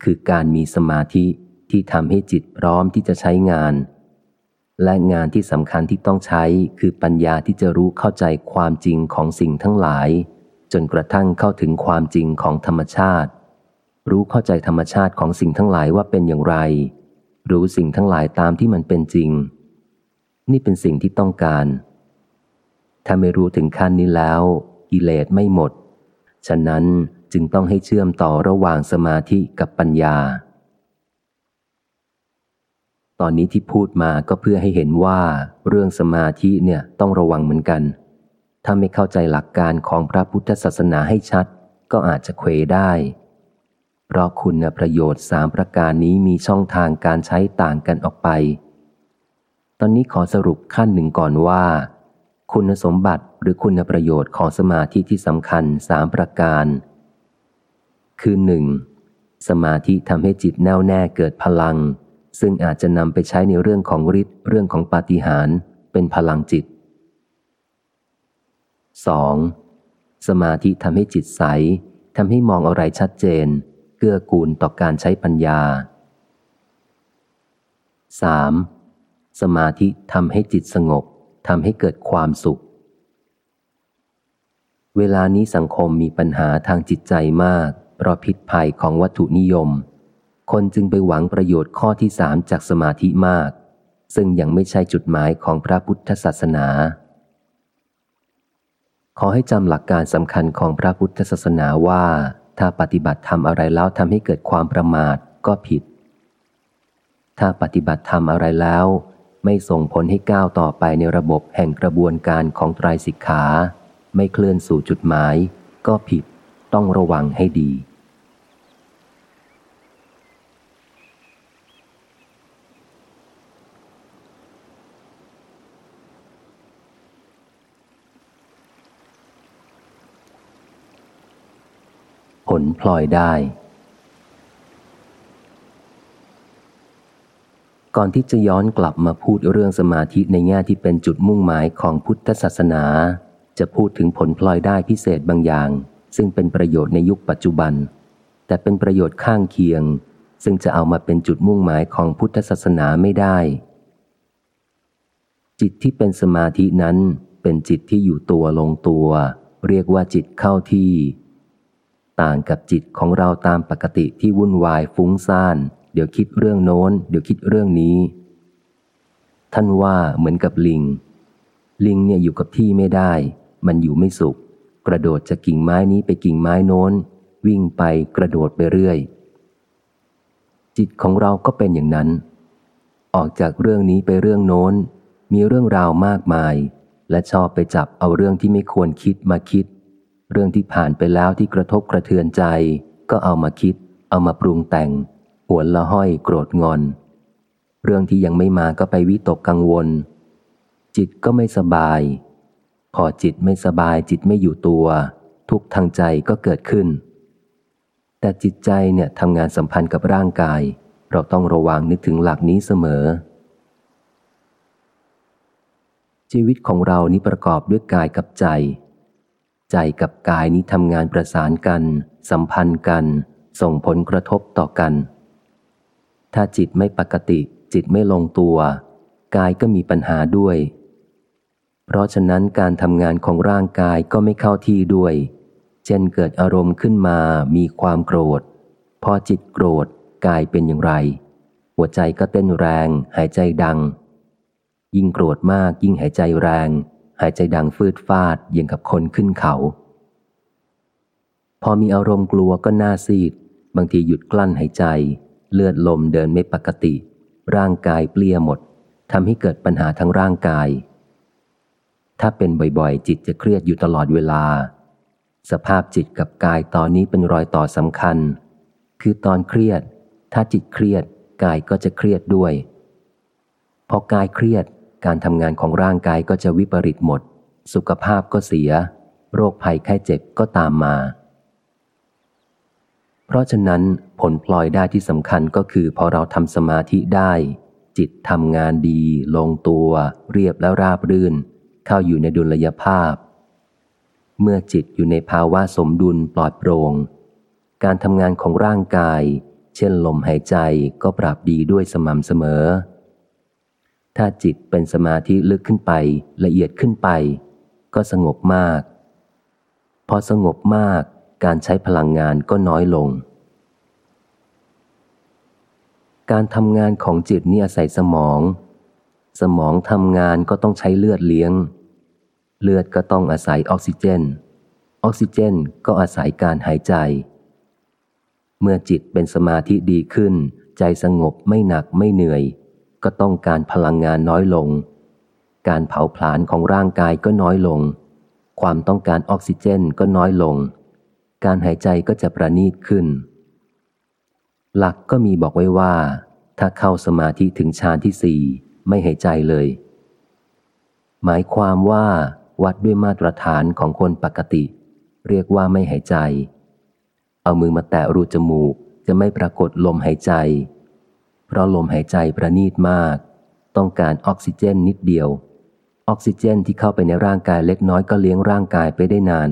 คือการมีสมาธิที่ทำให้จิตพร้อมที่จะใช้งาน และงานที่สำคัญที่ต้องใช้คือปัญญาที่จะรู้เข้าใจความจริงของสิ่งทั้งหลาย จนกระทั่งเข้าถึงความจริงของธรรมชาติ รู้เข้าใจธรรมชาติของสิ่งทั้งหลายว่าเป็นอย่างไร รู้สิ่งทั้งหลายตามที่มันเป็นจริง นี่เป็นสิ่งที่ต้องการ ถ้าไม่รู้ถึงขั้นนี้แล้ว กิเลสไม่หมด ฉะนั้นจึงต้องให้เชื่อมต่อระหว่างสมาธิกับปัญญา ตอนนี้ที่พูดมาก็เพื่อให้เห็นว่า เรื่องสมาธิเนี่ยต้องระวังเหมือนกัน ถ้าไม่เข้าใจหลักการของพระพุทธศาสนาให้ชัด ก็อาจจะเควได้ เพราะคุณประโยชน์สามประการนี้มีช่องทางการใช้ต่างกันออกไป ตอนนี้ขอสรุปขั้นหนึ่งก่อนว่า คุณสมบัติหรือคุณประโยชน์ของสมาธิที่สำคัญสามประการ คือหนึ่งสมาธิทำให้จิตแน่วแน่เกิดพลัง ซึ่งอาจจะนำไปใช้ในเรื่องของฤทธิ์เรื่องของปาฏิหาริย์เป็นพลังจิต 2. สมาธิทำให้จิตใสทำให้มองอะไรชัดเจน เกื้อกูลต่อการใช้ปัญญา 3. สมาธิทำให้จิตสงบทำให้เกิดความสุข เวลานี้สังคมมีปัญหาทางจิตใจมาก เพราะพิษภัยของวัตถุนิยม คนจึงไปหวังประโยชน์ข้อที่สามจากสมาธิมาก ซึ่งยังไม่ใช่จุดหมายของพระพุทธศาสนา ขอให้จำหลักการสำคัญของพระพุทธศาสนาว่า ถ้าปฏิบัติทำอะไรแล้วทำให้เกิดความประมาทก็ผิด ถ้าปฏิบัติทำอะไรแล้ว ไม่ส่งผลให้ก้าวต่อไปในระบบแห่งกระบวนการของไตรสิกขา ไม่เคลื่อนสู่จุดหมาย ก็ผิด ต้องระวังให้ดี ผลพลอยได้ ก่อนที่จะย้อนกลับมาพูดเรื่องสมาธิในแง่ที่เป็นจุดมุ่งหมายของพุทธศาสนา จะพูดถึงผลพลอยได้พิเศษบางอย่าง ซึ่งเป็นประโยชน์ในยุคปัจจุบัน แต่เป็นประโยชน์ข้างเคียง ซึ่งจะเอามาเป็นจุดมุ่งหมายของพุทธศาสนาไม่ได้ จิตที่เป็นสมาธินั้นเป็นจิตที่อยู่ตัวลงตัว เรียกว่าจิตเข้าที่ ต่างกับจิตของเราตามปกติที่วุ่นวายฟุ้งซ่าน เดี๋ยวคิดเรื่องโน้น เดี๋ยวคิดเรื่องนี้ ท่านว่าเหมือนกับลิง ลิงเนี่ยอยู่กับที่ไม่ได้ มันอยู่ไม่สุข กระโดดจากกิ่งไม้นี้ไปกิ่งไม้โน้น วิ่งไปกระโดดไปเรื่อย จิตของเราก็เป็นอย่างนั้น ออกจากเรื่องนี้ไปเรื่องโน้น มีเรื่องราวมากมาย และชอบไปจับเอาเรื่องที่ไม่ควรคิดมาคิด เรื่องที่ผ่านไปแล้วที่กระทบกระเทือนใจ ก็เอามาคิด เอามาปรุงแต่ง หวนละห้อยโกรธงอน เรื่องที่ยังไม่มาก็ไปวิตกกังวล จิตก็ไม่สบาย พอจิตไม่สบายจิตไม่อยู่ตัว ทุกทางใจก็เกิดขึ้น แต่จิตใจเนี่ยทำงานสัมพันธ์กับร่างกาย เราต้องระวังนึกถึงหลักนี้เสมอชีวิตของเรานี้ประกอบด้วยกายกับใจ ใจกับกายนี้ทำงานประสานกัน สัมพันธ์กัน ส่งผลกระทบต่อกัน ถ้าจิตไม่ปกติ จิตไม่ลงตัว กายก็มีปัญหาด้วย เพราะฉะนั้นการทำงานของร่างกายก็ไม่เข้าที่ด้วย เช่นเกิดอารมณ์ขึ้นมามีความโกรธ พอจิตโกรธ กายเป็นอย่างไร หัวใจก็เต้นแรง หายใจดัง ยิ่งโกรธมากยิ่งหายใจแรง หายใจดังฟืดฟาดยังกับคนขึ้นเขา พอมีอารมณ์กลัวก็หน้าซีด บางทีหยุดกลั้นหายใจ เลือดลมเดินไม่ปกติ ร่างกายเปลี่ยหมดทำให้เกิดปัญหาทั้งร่างกาย ถ้าเป็นบ่อยๆ จิตจะเครียดอยู่ตลอดเวลา สภาพจิตกับกายตอนนี้เป็นรอยต่อสำคัญ คือตอนเครียด ถ้าจิตเครียด กายก็จะเครียดด้วย พอกายเครียด การทำงานของร่างกายก็จะวิปริตหมด สุขภาพก็เสีย โรคภัยไข้เจ็บก็ตามมา เพราะฉะนั้นผลพลอยได้ที่สำคัญก็คือพอเราทำสมาธิได้ จิตทำงานดี ลงตัว เรียบแล้วราบรื่น เข้าอยู่ในดุลยภาพ เมื่อจิตอยู่ในภาวะสมดุลปลอดโปร่งการทำงานของร่างกาย เช่นลมหายใจก็ปรับดีด้วยสม่ำเสมอ ถ้าจิตเป็นสมาธิลึกขึ้นไป ละเอียดขึ้นไป ก็สงบมาก พอสงบมากการใช้พลังงานก็น้อยลง การทำงานของจิตนี่อาศัยสมอง สมองทำงานก็ต้องใช้เลือดเลี้ยง เลือดก็ต้องอาศัยออกซิเจน ออกซิเจนก็อาศัยการหายใจ เมื่อจิตเป็นสมาธิดีขึ้น ใจสงบไม่หนักไม่เหนื่อย ก็ต้องการพลังงานน้อยลง การเผาผลาญของร่างกายก็น้อยลง ความต้องการออกซิเจนก็น้อยลง การหายใจก็จะประณีตขึ้น หลักก็มีบอกไว้ว่า ถ้าเข้าสมาธิถึงฌานที่สี่ไม่หายใจเลย หมายความว่าวัดด้วยมาตรฐานของคนปกติ เรียกว่าไม่หายใจ เอามือมาแตะรูจมูกจะไม่ปรากฏลมหายใจ เพราะลมหายใจประณีตมาก ต้องการออกซิเจนนิดเดียว ออกซิเจนที่เข้าไปในร่างกายเล็กน้อยก็เลี้ยงร่างกายไปได้นาน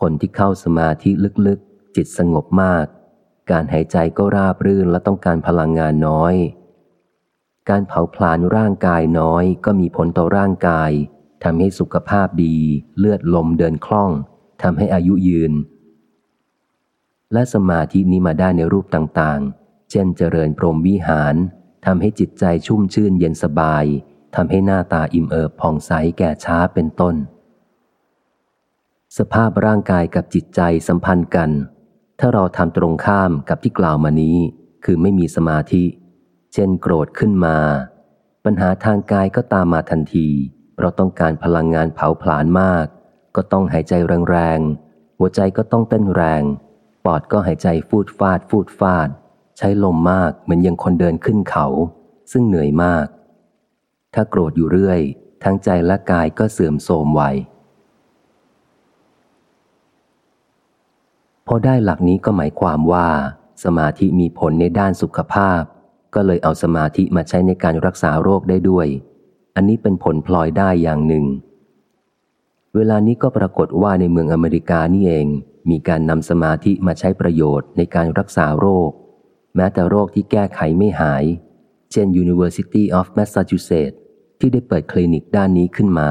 คนที่เข้าสมาธิลึกๆ จิตสงบมาก การหายใจก็ราบรื่นและต้องการพลังงานน้อย การเผาผลาญร่างกายน้อยก็มีผลต่อร่างกายทำให้สุขภาพดี เลือดลมเดินคล่องทำให้อายุยืน และสมาธินี้มาได้ในรูปต่างๆ เช่นเจริญพรหมวิหารทำให้จิตใจชุ่มชื่นเย็นสบายทำให้หน้าตาอิ่มเอิบผ่องใสแก่ช้าเป็นต้น สภาพร่างกายกับจิตใจสัมพันธ์กัน ถ้าเราทำตรงข้ามกับที่กล่าวมานี้ คือไม่มีสมาธิ เช่นโกรธขึ้นมา ปัญหาทางกายก็ตามมาทันที เพราะต้องการพลังงานเผาผลาญมาก ก็ต้องหายใจแรงๆ หัวใจก็ต้องเต้นแรง ปอดก็หายใจฟูดฟาดฟูดฟาด ใช้ลมมากเหมือนยังคนเดินขึ้นเขา ซึ่งเหนื่อยมาก ถ้าโกรธอยู่เรื่อย ทั้งใจและกายก็เสื่อมโทรมไวพอได้หลักนี้ก็หมายความว่า สมาธิมีผลในด้านสุขภาพ ก็เลยเอาสมาธิมาใช้ในการรักษาโรคได้ด้วย อันนี้เป็นผลพลอยได้อย่างหนึ่ง เวลานี้ก็ปรากฏว่าในเมืองอเมริกานี่เอง มีการนำสมาธิมาใช้ประโยชน์ในการรักษาโรค แม้แต่โรคที่แก้ไขไม่หาย เช่น University of Massachusetts ที่ได้เปิดคลินิกด้านนี้ขึ้นมา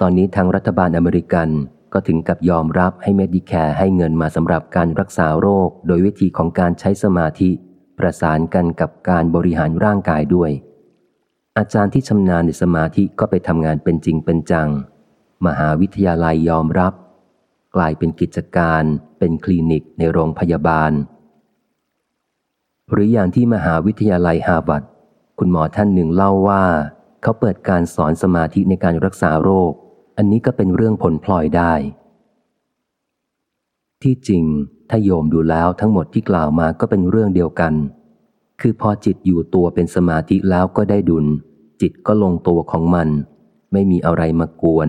ตอนนี้ทางรัฐบาลอเมริกันก็ถึงกับยอมรับให้ Medicare ให้เงินมาสำหรับการรักษาโรค โดยวิธีของการใช้สมาธิ ประสานกันกับการบริหารร่างกายด้วย อาจารย์ที่ชำนาญในสมาธิก็ไปทำงานเป็นจริงเป็นจัง มหาวิทยาลัยยอมรับ กลายเป็นกิจการ เป็นคลินิกในโรงพยาบาล หรืออย่างที่มหาวิทยาลัยฮาร์วาร์ดคุณหมอท่านหนึ่งเล่าว่า เขาเปิดการสอนสมาธิในการรักษาโรค อันนี้ก็เป็นเรื่องผลพลอยได้ ที่จริง ถ้าโยมดูแล้วทั้งหมดที่กล่าวมาก็เป็นเรื่องเดียวกัน คือพอจิตอยู่ตัวเป็นสมาธิแล้วก็ได้ดุล จิตก็ลงตัวของมัน ไม่มีอะไรมากวน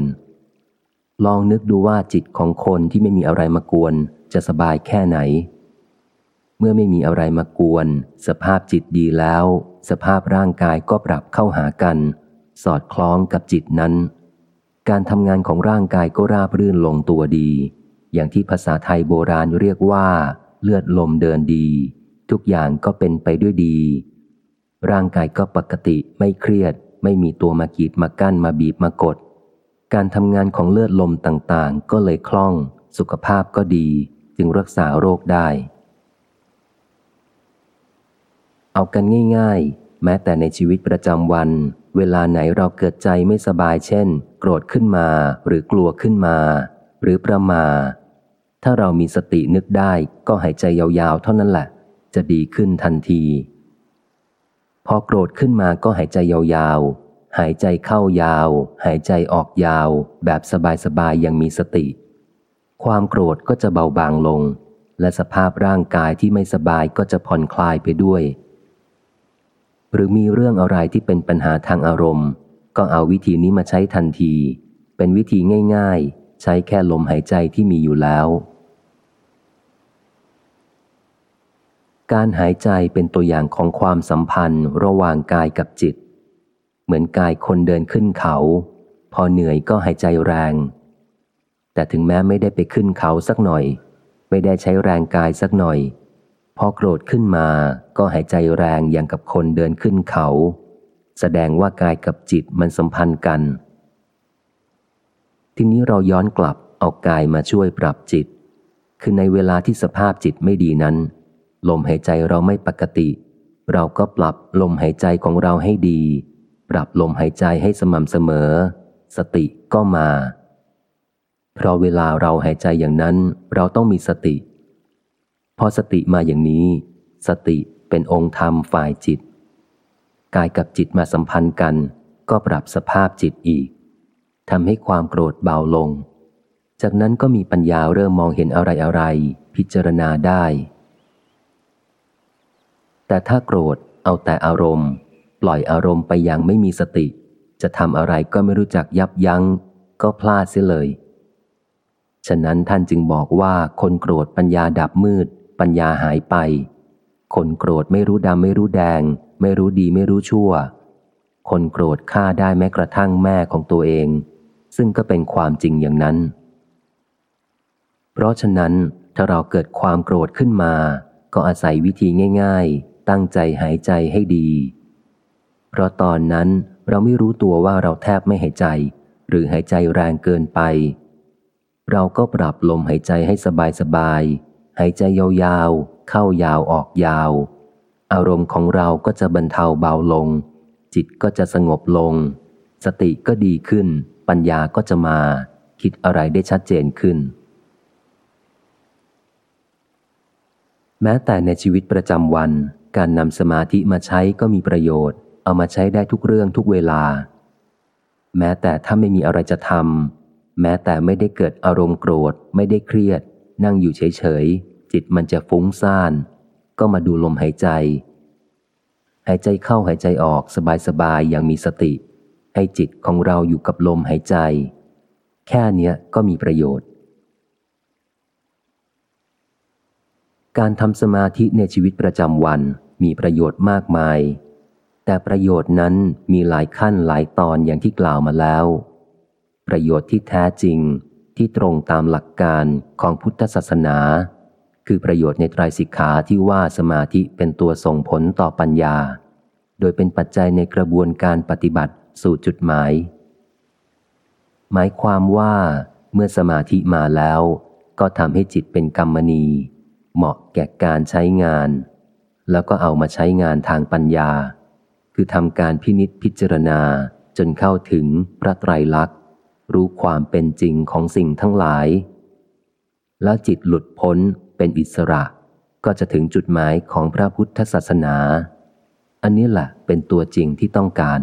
ลองนึกดูว่าจิตของคนที่ไม่มีอะไรมากวน จะสบายแค่ไหน เมื่อไม่มีอะไรมากวน สภาพจิตดีแล้ว สภาพร่างกายก็ปรับเข้าหากัน สอดคล้องกับจิตนั้น การทำงานของร่างกายก็ราบรื่นลงตัวดี อย่างที่ภาษาไทยโบราณเรียกว่า เลือดลมเดินดี ทุกอย่างก็เป็นไปด้วยดี ร่างกายก็ปกติไม่เครียด ไม่มีตัวมากีดมากั้นมาบีบมากด การทำงานของเลือดลมต่างๆ ก็เลยคล่อง สุขภาพก็ดี จึงรักษาโรคได้ เอากันง่ายๆ แม้แต่ในชีวิตประจำวัน เวลาไหนเราเกิดใจไม่สบายเช่น โกรธขึ้นมาหรือกลัวขึ้นมา หรือประมา ถ้าเรามีสตินึกได้ก็หายใจยาวๆ เท่านั้นแหละ จะดีขึ้นทันที พอโกรธขึ้นมาก็หายใจยาวๆ หายใจเข้ายาว หายใจออกยาว แบบสบายๆยังมีสติ ความโกรธก็จะเบาบางลงและสภาพร่างกายที่ไม่สบายก็จะผ่อนคลายไปด้วย หรือมีเรื่องอะไรที่เป็นปัญหาทางอารมณ์ ก็เอาวิธีนี้มาใช้ทันที เป็นวิธีง่าย ๆ ใช้แค่ลมหายใจที่มีอยู่แล้ว การหายใจเป็นตัวอย่างของความสัมพันธ์ระหว่างกายกับจิต เหมือนกายคนเดินขึ้นเขา พอเหนื่อยก็หายใจแรง แต่ถึงแม้ไม่ได้ไปขึ้นเขาสักหน่อย ไม่ได้ใช้แรงกายสักหน่อย พอโกรธขึ้นมา ก็หายใจแรงอย่างกับคนเดินขึ้นเขา แสดงว่ากายกับจิตมันสัมพันธ์กัน ทีนี้เราย้อนกลับเอากายมาช่วยปรับจิต คือในเวลาที่สภาพจิตไม่ดีนั้น ลมหายใจเราไม่ปกติ เราก็ปรับลมหายใจของเราให้ดี ปรับลมหายใจให้สม่ำเสมอ สติก็มา เพราะเวลาเราหายใจอย่างนั้น เราต้องมีสติ พอสติมาอย่างนี้ สติ เป็นองค์ธรรมฝ่ายจิต กายกับจิตมาสัมพันธ์กัน ก็ปรับสภาพจิตอีกทำให้ความโกรธเบาลง จากนั้นก็มีปัญญาเริ่มมองเห็นอะไรอะไร พิจารณาได้ แต่ถ้าโกรธเอาแต่อารมณ์ ปล่อยอารมณ์ไปอย่างไม่มีสติ จะทำอะไรก็ไม่รู้จักยับยัง้ง ก็พลาดเสียเลย ฉะนั้นท่านจึงบอกว่าคนโกรธปัญญาดับมืด ปัญญาหายไป คนโกรธไม่รู้ดำไม่รู้แดง ไม่รู้ดีไม่รู้ชั่ว คนโกรธฆ่าได้แม้กระทั่งแม่ของตัวเอง ซึ่งก็เป็นความจริงอย่างนั้น เพราะฉะนั้นถ้าเราเกิดความโกรธขึ้นมา ก็อาศัยวิธีง่าย ๆ ตั้งใจหายใจให้ดี เพราะตอนนั้นเราไม่รู้ตัวว่าเราแทบไม่หายใจ หรือหายใจแรงเกินไป เราก็ปรับลมหายใจให้สบายสบายหายใจยาวๆ เข้ายาวออกยาว อารมณ์ของเราก็จะบรรเทาเบาลง จิตก็จะสงบลง สติก็ดีขึ้น ปัญญาก็จะมา คิดอะไรได้ชัดเจนขึ้น แม้แต่ในชีวิตประจำวัน การนำสมาธิมาใช้ก็มีประโยชน์ เอามาใช้ได้ทุกเรื่องทุกเวลา แม้แต่ถ้าไม่มีอะไรจะทำแม้แต่ไม่ได้เกิดอารมณ์โกรธ ไม่ได้เครียด นั่งอยู่เฉย จิตมันจะฟุ้งซ่าน ก็มาดูลมหายใจ หายใจเข้าหายใจออกสบายๆอย่างมีสติ ให้จิตของเราอยู่กับลมหายใจ แค่นี้ก็มีประโยชน์ การทำสมาธิในชีวิตประจำวันมีประโยชน์มากมาย แต่ประโยชน์นั้นมีหลายขั้นหลายตอนอย่างที่กล่าวมาแล้ว ประโยชน์ที่แท้จริงที่ตรงตามหลักการของพุทธศาสนา คือประโยชน์ในไตรสิกขาที่ว่าสมาธิเป็นตัวส่งผลต่อปัญญา โดยเป็นปัจจัยในกระบวนการปฏิบัติสู่จุดหมาย หมายความว่าเมื่อสมาธิมาแล้ว ก็ทำให้จิตเป็นกรรมณี เหมาะแก่การใช้งาน แล้วก็เอามาใช้งานทางปัญญา คือทำการพินิษพิจารณาจนเข้าถึงพระไตรลักษณ์ รู้ความเป็นจริงของสิ่งทั้งหลาย แล้วจิตหลุดพ้น เป็นอิสระ ก็จะถึงจุดหมายของพระพุทธศาสนา อันนี้แหละเป็นตัวจริงที่ต้องการ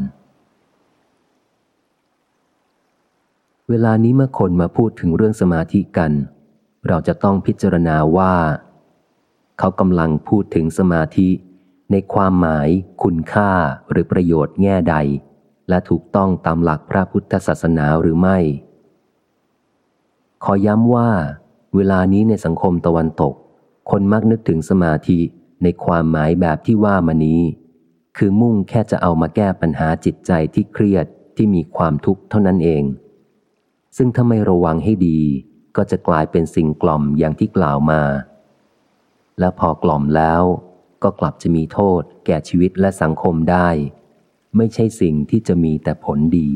เวลานี้เมื่อคนมาพูดถึงเรื่องสมาธิกัน เราจะต้องพิจารณาว่า เขากำลังพูดถึงสมาธิ ในความหมายคุณค่าหรือประโยชน์แง่ใด และถูกต้องตามหลักพระพุทธศาสนาหรือไม่ ขอย้ำว่า เวลานี้ในสังคมตะวันตก คนมักนึกถึงสมาธิในความหมายแบบที่ว่ามานี้ คือมุ่งแค่จะเอามาแก้ปัญหาจิตใจที่เครียดที่มีความทุกข์เท่านั้นเอง ซึ่งถ้าไม่ระวังให้ดี ก็จะกลายเป็นสิ่งกล่อมอย่างที่กล่าวมา และพอกล่อมแล้วก็กลับจะมีโทษแก่ชีวิตและสังคมได้ ไม่ใช่สิ่งที่จะมีแต่ผลดี